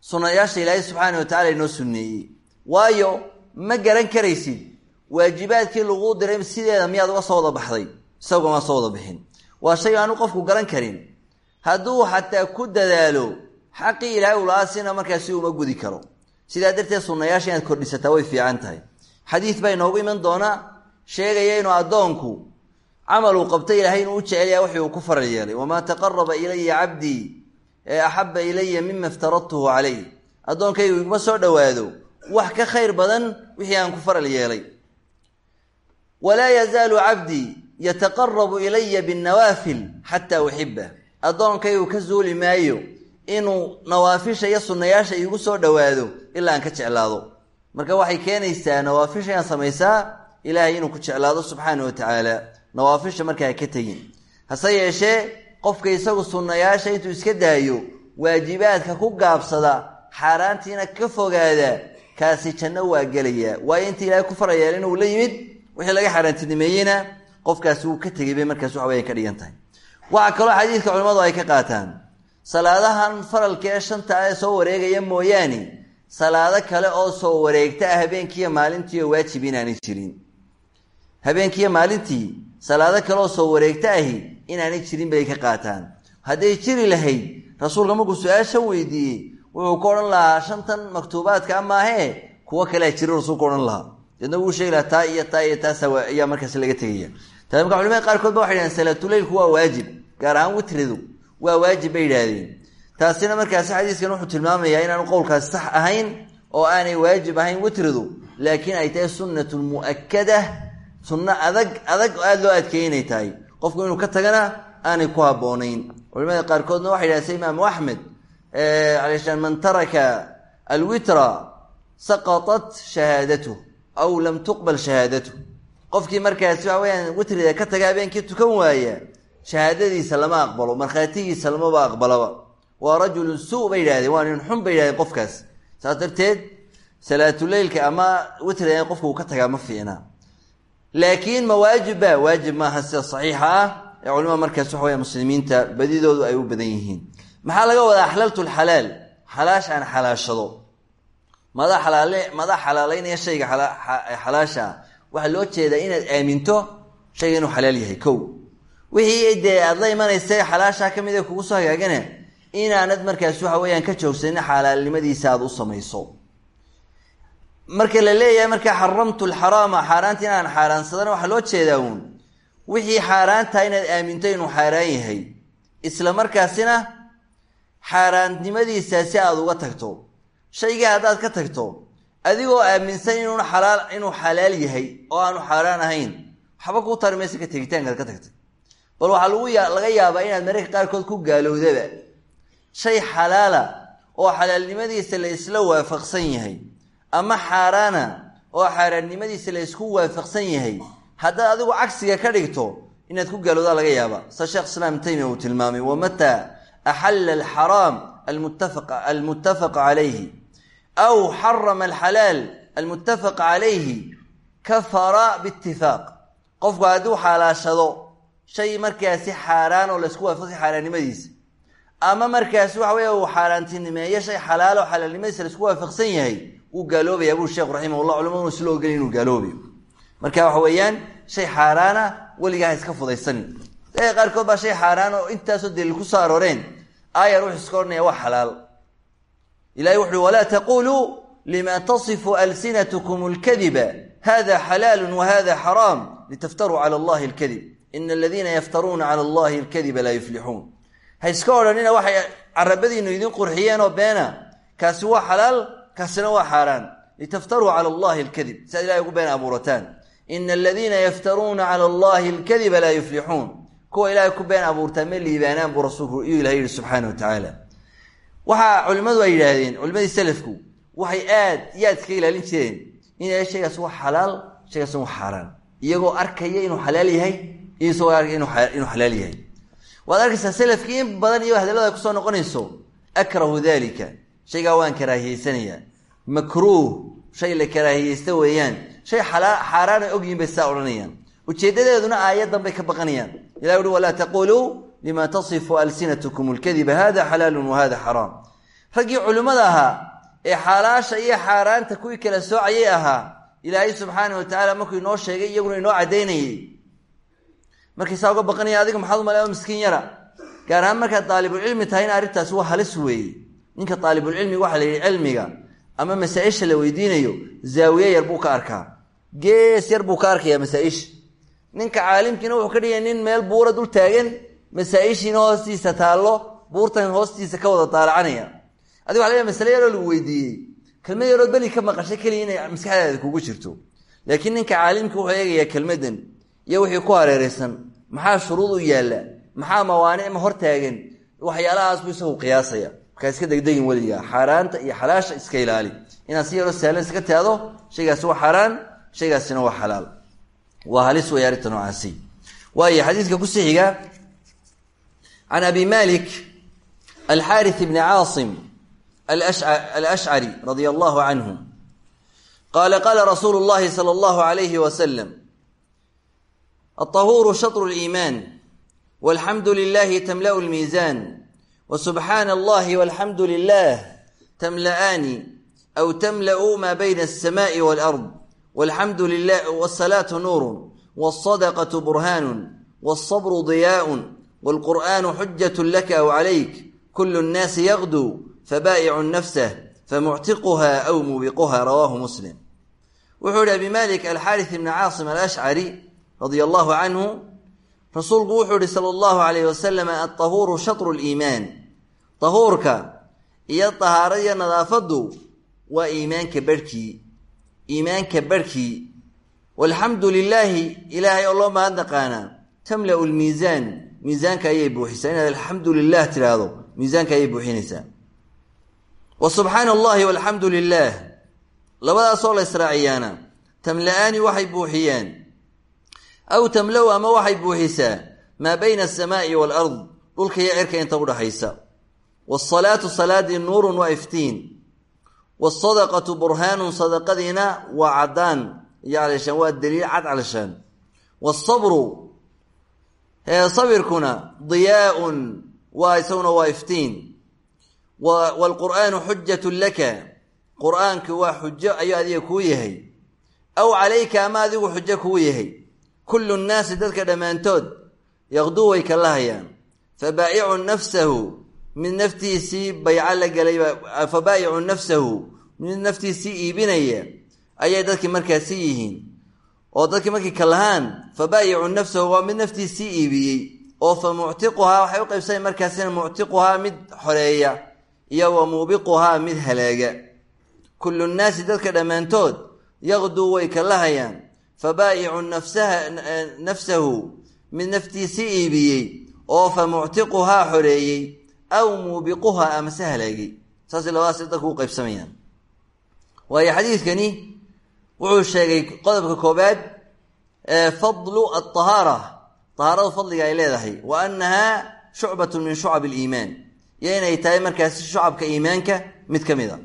Sunayaasha ilaahay subxaana wa tacala inoo sunneeyey waayo ma garan karaysid. Waajibaadkii laguu diray sideeda miyaad uga soo wada baxday? Isaguma soo wada bixin. Waa shay aanu qofku garan karin. Hadduu xataa ku dadaalo xaqii ilaahay ulaasina markaasi uma gudi karo. Sidaa darteed sunnayaasha inaad kordhisataa way fiican tahay. Xadiid baa inoogu iman doona sheegaya inuu addoonku camaluu qabtay ilaahay inuu u jecelyaa wixii uu ku faral yeelay. Wamaa taqaraba ilaya cabdii ee axaba ilaya mima iftaradtuhu calayh addoonkaygu iguma soo dhowaado wax ka khayr badan wixii aan ku faral yeelay. Walaa yazaalu cabdii yataqarabu ilaya binnawaafil xataa uxiba addoonkaygu ka zuuli maayo inuu nawaafisha iyo sunnayaasha iigu soo dhowaado ilaa aan ka jeclaado. Marka waxay keenaysaa nawaafisha inaan samaysaa ilaahay inuu ku jeclaado subxaana wa tacaala nawaafisha markaa ha ka tegin hase yeeshee qofka isagu sunnayaasha intuu iska daayo waajibaadka ku gaabsada xaaraantiina ka fogaada kaasi janno waa gelayaa waayo intii ilaahay ku farayeel inuu la yimid wixii laga xaaraantinimeeyeyna qofkaasi wuu ka tegay bay markaas waxa weya ka dhigan tahay. Waxaa kaloo xadiidka culimmadu ay ka qaataan. Salaadahan faralka shanta ee soo wareegaya mooyaane salaado kale oo soo wareegta ah habeenkiiyo maalintii oo waajib inaanay jirin. Habeenkiiyo maalintii salaado kale oo soo wareegta ahi inaanay jirin bay ka qaataan. Hadday jiri lahayd rasuulka markuu su'aasha weydiiyey wuxuu ka odhan lahaa shantan maktuubaadka maahee kuwo kalea jiro rasuulka odhan lahaa. Deedna wuu sheegi lahaa taa iyo taa iyo taas ayaa markaas laga tegaya. Ta marka culimada qaarkood ba waxay yidhahdeen salaatuleylku waa waajib gaar ahaan witridu waa waajib bay yidhaahdeen. Taasina markaasi xadiiskan wuxuu tilmaamayaa inaanu qowlkaasi sax ahayn oo aanay waajib ahayn witridu laakiin ay tahay sunnatun mu'akada sunno adag adag oo aada loo adkeeyay inay tahay. Qofku inuu ka tagana aanay ku habboonayn. Culimada qaarkoodna waxay yidhahdeen sida imaamu axmed man taraka alwitra saqatat shahaadatuh aw lam tuqbal shahaadatuh qofkii markaasi waxa weyaan witrida ka taga habeenkii tukan waaya shahaadadiisa lama aqbalo markhaatigiisa lamaba aqbalaba waa rajulun suu bay yidhahdeen waa nin xun bay yidhahdeen qofkaas. Saas darteed salaatuleylka ama witriga qofka uu ka tagaa ma fiicna. Laakiin ma waajibba waajib maaha sida saxiixa ah ee culimada markaas waxa muslimiinta badidoodu ay u badan yihiin maxaa laga wadaa axlaltu lxalaal xalaash aan xalaashado. Madaa xalaale madaa xalaaleynaya shayga xalaasha. Ah waxaa loo jeedaa inaad aaminto shayga inuu xalaal yahay kow. Wixii aada la imanaysa xalaashaa ka mid kugu soo hagaagana inaanad markaas waxa weeyaan ka joogsanin xalaalnimadiisa aada u samayso. Marka la leeyahay markaa xaramtu lxaraama xaaraanta inaan xaaraansadana waxaa loo jeedaa wixii xaaraantaa inaad aaminto inuu xaaraan yahay. Isla markaasina xaaraannimadiisa si aada uga tagto. Shayga haddaad ka tagto adigoo aaminsan inuun xalaal inuu xalaal yahay oo aanu xaaraan ahayn waxba kuu tari maysa ka tegitaankaad ka tagtay. Bal waxaa lagu laga yaabaa inaad mararka qaarkood ku gaalowdaba. Shay xalaala oo xalaalnimadiisa la isla waafaqsan yahay ama xaaraana oo xaaraannimadiisa la isku waafaqsan yahay haddaad adigu cagsiga ka dhigto inaad ku gaalowdaa laga yaaba sa sheekh islaam taymiya uu tilmaamay wamataa axalla alxaraam almuttafaqa calayhi aw xarama alxalaal almuttafaqa calayhi kafara biitifaaq qofku hadduu xalaashado shay markaasi xaaraan oo laysku waafaqsay xaaraannimadiisa ama markaasi waxa weeye uu xaaraantinimeeyo shay xalaal oo xalaalnimadiisa la isku waafaqsan yahay wuu gaaloobayaa buu sheekhu raximahullah culamadu isla ogolay inuu gaaloobayo marka waxa weeyaan shay xaaraana weligaa ha iska fudaysanin dadka qaarkood baa shay xaaraan oo intaasoo daliil ku soo arooreen. Aayar wuxuu iska odhanaya waa xalaal. Ilahay wuxuui walaa taquluu lima tasifu alsinatkum lkadiba hada xalaalu wa hada xaraam litaftaruu cala allahi alkadib. Ina aladiina yaftaruuna cala allahi alkadiba laa yuflixuun ha iska odhanina waxay carabadiinu idin qurxiyeen oo beena. Kaasi waa xalaal kaasina waa xaaraan. Litaftaruu cala allahi alkadib. Si aad ilahay ugu been abuurataan. Ina aladiina yaftaruuna cala allahi alkadiba laa yuflixuun kuwa ilaahay ku been abuurtaa ma liibaanaan buu rasuulku iyuu ilahay yihi subxaana wa tacaala. Waxaa culimmadu ay yidhaahdeen culimadii selafku waxay aad iyo aad iskaga ilaalin jireen in shaygaas waa xalaal shaygaas waa xaaraan iyagoo arkaya inuu xalaal yahay iyo isagoo arkaya inuu xalaal yahay. Waad arkaysaa selafkii in badan iyo hadallada ay ku soo noqonayso akrahu dalika shaygaa waan karaahiyeysanayaa. Makruuh shay la karaahiyeysta weeyaan. Shay xaaraan ay ogyihiin bay saa odhanayaan ujeedadeeduna aayaddan bay ka baqanayaan. Ilah uhi walaa taquluu lima tasifu alsinatkum lkadiba hada xalaalu wa hada xaraam. Raggii culimmada ahaa ee xaalaasha iyo xaaraanta kuwii kala soocayay ahaa ilaahay subxaana wa tacaala markuu inoo sheegay iyaguna inoo caddaynayay. Markay saa uga baqanaya adiga maxaad u malea miskiin yara. Gaar ahaan markaad daalibulcilmi tahayna arrintaasi waa halis weeye ninka daalibulcilmiga waxaa la yidhi cilmiga ama masaa-isha la weydiinayo zaawiye yar buu ka arkaa. Gees yar buu ka arkayaa masaa-isha ninka caalimkiina wuxuu ka dhigaya nin meel buura dul taagan masaa-ishiina hoostiisa taallo buurtan hoostiisa ka wada daalacanaya. Adig waa laga masale yaroo weydiiyey kelmad yarood beli ka maqashay keliya inay maskaxdaada kugu jirto. Laakiin ninka caalimka wuxuu eegayaa kelmaddan iyo wixii ku hareeraysan. Maxaa shuruud u yaalla? Maxaa mawaanic ma hor taagan? Waxyaalahaas buu isagu qiyaasaya. Markaa iska degdegin weligaa xaaraanta iyo xalaasha iska ilaali. Inaad si yaroo sahlan iska taado shaygaasi waa xaaraan shaygaasina waa xalaal waa halis wey arrinta noocaasi. Waayo xadiidka ku sixiga can abi malik alxaarith bni caasim alashcari radia allahu canhu qaala qaala rasuulu llahi sala allahu alayhi wasalam alطahuuru shatru اliimaan walxamdu lilahi tamla'u lmiisan wasubxaana allahi walxamdu lilah tamla'aani aw tamla'u ma bayna alsamaai walard walxamdu lilah wsalaatu nuuru wاsadaqatu burhaanu wاlصabru diyaaءun wاlqur'aanu xujat laka aw calayk kulu اnnaasi yaqduu fabaa'icu nafsah famuctiquha aw muubiquha rawaahu muslim wuxuu yihi abi malik alxaarith ibni caasim alashcari radia allahu canhu rasuulku wuxuu yihi sala allahu alayh wasalam alطahuuru shatru liimaan tahuurka iyo tahaarada iyo nadaafaddu waa iimaanka barhkii iimaanka barhkii walxamdu lilaahi ilaahay oo loo mahadnaqaanaa tamla'u lmiisaan miisaanka ayay buuxisaa inaad alxamdu lilah tidhaahdo miisaanka ayay buuxinaysaa wa subxaana allahi walxamdu lilah labadaasoo la israaciyaana tamla'aani waxay buuxiyaan. Aw tamla-u ama waxay buuxisaa maa bayna asamaa'i waalard dhulka iyo cirka inta udhaxaysa waasalaatu salaadii nuurun waa iftiin waasadaqatu burhaanun sadaqadiina waa caddaan iyo calishaan waa daliil cad calishaan waasabru sabirkuna diyaaun waa isaguna waa iftiin. Waalqur'aanu xujatun laka qur'aanku waa xujo ayuu adiga kuu yahay. Aw calayka ama adigu xujo kuu yahay. Kullu nnaasi dadka dhammaantood yaqduu way ka lahayaan. Fabaa'icu mid naftiisii bayco la gelay fabaa'icu nafsahu mid naftiisii iibinaya ayay dadkii markaasi yihiin. Oo dadkii markii ka lahaan fabaa'icu nafsahu waa mid naftiisii iibiyey. Oo fa muctiquhaa waxay u qaybsanay markaasina muctiquhaa mid xoreeya iyo wa muubiquhaa mid halaaga. Kullu nnaasi dadka dhammaantood yaqduu way ka lahayaan. Fabaa'icu nafsahu mid naftiisii iibiyey. Oo fa muctiquhaa xoreeyey aw muubiquha ama se halaagay saas labadaas dadku u qaybsamayaan waayo xadiidkani wuxuu sheegay qodobka koobaad fadlu aahaara ahaaradu fadliga ay leedahay wa annahaa shucbatun min shucab aliimaan iyo inay tahay markaasi shucabka iimaanka mid ka mid a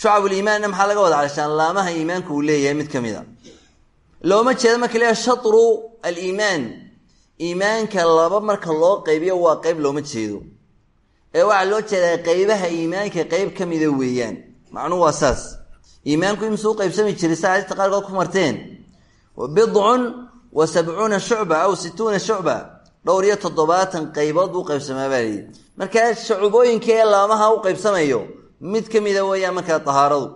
shucabuliimaanna maxaa laga wada cadashaan laamaha iimaanka uu leeyahay mid ka mid a looma jeedo marka le shatru aliimaan iimaanka laba marka loo qaybiyo waa qeyb looma jeedo ee waxaa loo jeedaa qeybaha iimaanka qeyb ka mida weeyaan. Macnuhu waa saas. Iimaanku imsuu qaybsami jiray sa xadiista qaarkood ku marteen. Bidcun wa sabcuuna shucba aw situuna shucba. Dhowr iyo toddobaatan qaybood buu qaybsamaa baa layidhi markaa shucubooyinka ee laamaha u qaybsamayo mid ka mida weeyaan markaa tahaaradu.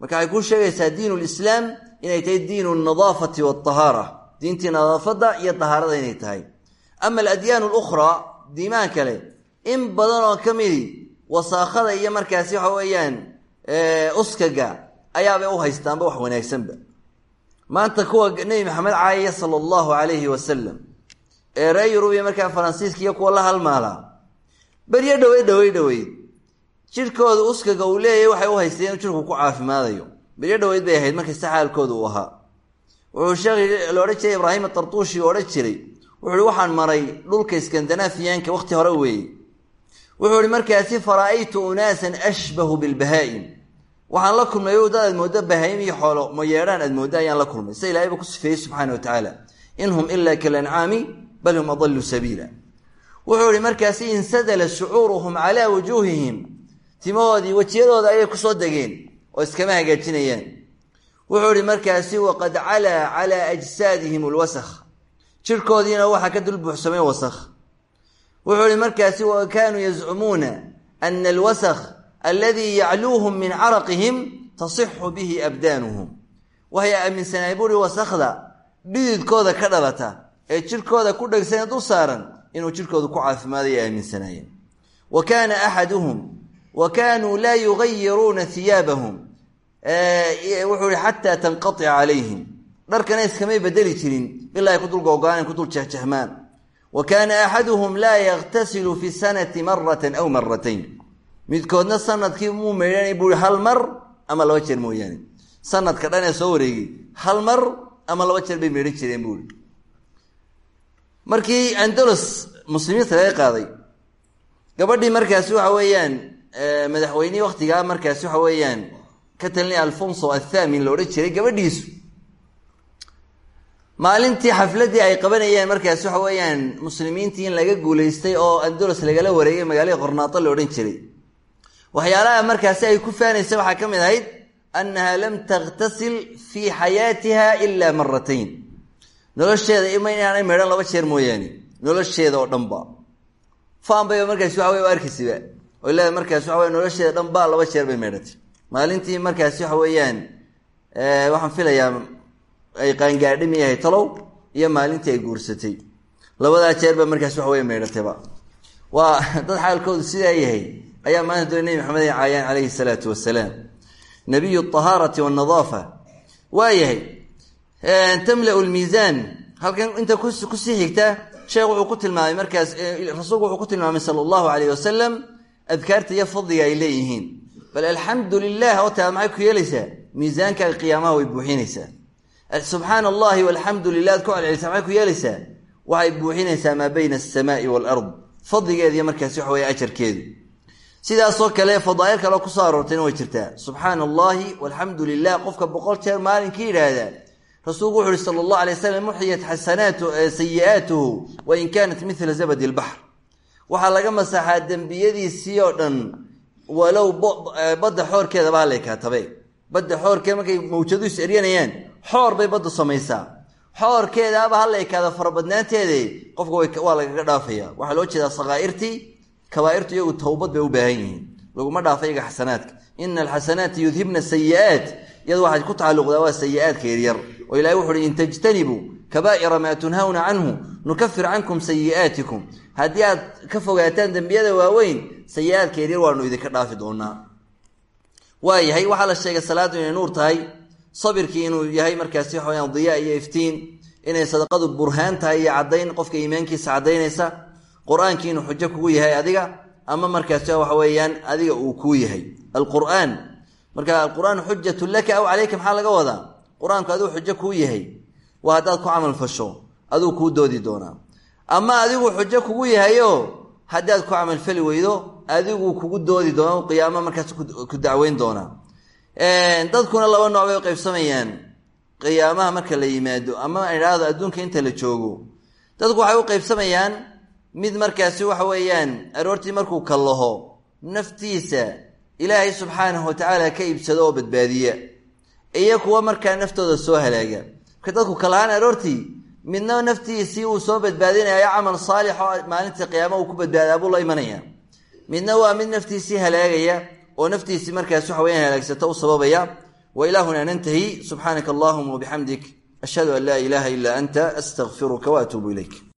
Marka waxay kuu sheegaysaa diin lislaam inay tahay diinu nadaafati waatahaara diintii nadaafadda iyo tahaarada inay tahay. Ama aladyaan lukhraa diimaha kale in badan oo ka midi wasaakhada iyo markaasi waxa weeyaan uskaga ayaabay u haystaanba wax wanaagsanba. Maanta kuwa nebi maxamed caayaya sala allahu calayhi wasalam ee ree yurub iyo markaa faransiiska iyo kuwa la halmaalaa beryo dhowey dhowey dhoweyd jirhkooda uskaga uu leeyahay waxay u haysteen inuu jirku ku caafimaadayo. Beryo dhoweyd bay ahayd markasta xaalkooda uu ahaa. Wuxuu sheekh la odhan jiray ibraahim atartuushi u odhan jiray wuxu uhi waxaan maray dhulka iskandanafiyaanka wakhti hore weeye wuxuu ihi markaasi fara-aytu unaasan ashbahu bilbahaa'im waxaan la kulmay dad aad mooddo bahaa'im iyo xoolo mayeedhaan aad mooddo? Ayaan la kulmay. Sida ilahay ba ku sifeeyey subxaana wa tacaala. In hum ilaa kalancaami bal hum adallu sabiila. Wuxuu ihi markaasi insadala shucuuruhum calaa wujuuhihim timahoodii wejiyadooda ayay ku soo degeen oo iskama hagaajinayaan. Wuxuu ihi markaasi waqad calaa calaa ajsaadihim alwasakh. Jirhkoodiina waxaa ka dul buuxsamay wasakh wuxuu ihi markaasi wa kaanuu yazcumuuna ana alwasakh aladii yacluuhum min caraqihim tasixu bihi abdaanuhum. Waxay aaminsanaay buuhi wasakhda dhididkooda ka dhalata ee jirhkooda ku dhegsanee dul saaran inuu jirhkooda ku caafimaadayo aaminsanaayeen. Wa kaana axaduhum wa kaanuu laa yugayiruuna hiyaabahum wuxuu ihi xataa tanqatica calayhim. Dharkana iskamay bedeli jirin ilaa ay ku dul wa kaana axaduhum laa yaktasilu fi sanati maratan aw maratayn midkoodna sannadkii muu meydhanay buui hal mar ama laba jeer mooyaane. Sanadka dhan ee soo wareegay hal mar ama laba jeer bay meydhan jireen buui markii andalos muslimiinta laga qaaday gabadhii markaasi waxa weeyaan madaxweynihii waktigaa markaasi waxa weeyaan ka talinaya alfonso athaamin la odhan jiray gabadhiisu maalintii xafladdii ay qabanayeen markaasi waxa weeyaan muslimiintii in laga guulaystay oo andalos lagala wareegay magaalada qornaato la odhan jiray. Waxyaalaha markaasi ay ku faanaysa waxaa ka mid ahayd annaha lam takhtasil fii xayaatiha ilaa maratayn nolosheeda ima inaanay meedhan laba jeer mooyaane nolosheeda oo dhanba faan bayba markaasi waxa wey arkaysiba. Oy leedahay markaasi waxa wey nolosheeda dhan ba laba jeer bay meedhatay maalintii markaasi waxa weeyaan waxaan filayaa ay qaangaadhimi yahay talow iyo maalintii ay guursatay. Labadaa jeer ba markaasi waxa wey meedhatayba waa dad xaalkoodu sidaa yahay ayaa maanta doona nebi maxamed ay caayaan calayhi salaatu wasalaam nabiyu ahaarati wanadaafa waa yahay tamla lmiisaan halkan inta ku sii xigta sheekh wuxuu ku tilmaamay markaas rasuulku wuxuu ku tilmaamay sala allahu alayh wasalam adkaarta iyo fadliga ay leeyihiin. Bal alxamdu lilah oo taa maxay ku yeelaysaa? Miisaankaaga qiyaamaha way buuxinaysaa subxaana allahi walxamdu lilah ad ku celcelisaa maxay ku yeelaysaa? Waxay buuxinaysaa maa bayna alsamaai waalard fadligeediiyo markaasi waxa weye ajarkeedu. Sidaasoo kale fadaa'il kaleo ku soo aroortayna way jirtaa. Subxaana allahi walxamdu lilah qofka boqol jeer maalinkii yidhaahdaa rasuulku wuxu uhi sala allah alay wasalam muxiyat xasanaatu sayi-aatuhu wain kaanat midla zabadi lbaxr waxaa laga masaxaa dembiyadiisii oo dhan walow badda xoorkeedaba hallaykaatabe badda xoorkeeda markay mawjadu is eryanayaan xoor bay baddu samaysaa. Xoorkeedaaba hallaykaada farabadnaanteede qofka waa lagaga dhaafaya. Waxaa loo jeedaa sakaa'irtii kabaairtu iyagu towbad bay u baahan yihiin. Laguma dhaafa iyaga xasanaadka. Ina alxasanaati yudhibna sayi-aat iyadu waxay ku tacalluqdaa waa sayi-aadka yaryar oo ilahay wuxu uhi in tajtanibuu kabaa'ira maa tunhawna canhu nukafir cankum sayi'aatikum haddii aad ka fogaataan dembiyada waaweyn sayi-aadka yaryar waanu idinka dhaafi doonaa waayahay waxaa la sheegay salaaddu inay nuur tahay sabirkii inuu yahay markaasi waxa weyaan diyaa iyo iftiin inay sadaqadu burhaan tahay iyo caddayn qofka iimaankiisa caddaynaysa qur'aankii inuu xujo kugu yahay adiga ama markaasi waxa weeyaan adiga uu kuu yahay. Alqur'aan marka alqur'aan xujatun laka aw caleyka maxaa laga wadaa? Qur'aanku adigu xujo kuu yahay. Waa haddaad ku camal fasho aduu kuu doodi doonaa. Ama adigu xujo kugu yahayo haddaad ku camalfali weydo adigu kugu doodi doona qiyaamo markaas ku dacweyn doonaa dadkuna laba nooc bay qaybsamayaan. Qiyaamaha marka la yimaado ama idhaahdo adduunka inta la joogo. Dadku waxay u qaybsamayaan mid markaasi waxa weeyaan aroortii markuu kallaho naftiisa ilaahay subxaanahu watacaala ka iibsado oo badbaadiya. Iyo kuwa markaa naftooda soo halaaga. Marka dadku kalahaan aroortii midna naftiisii uu soo badbaadinayo camal saalix oo maalintii qiyaama uu ku badbaadaa buu la imanaya. Midna waa mid naftiisii halaagaya oo naftiisii markaas waxa weyaan halaagsato u sababaya wa ilaahuna nantahi subxaanaka allahuma wabixamdik ashhadu an laa ilaaha ilaa anta astaqfiruka waatuubu ilayk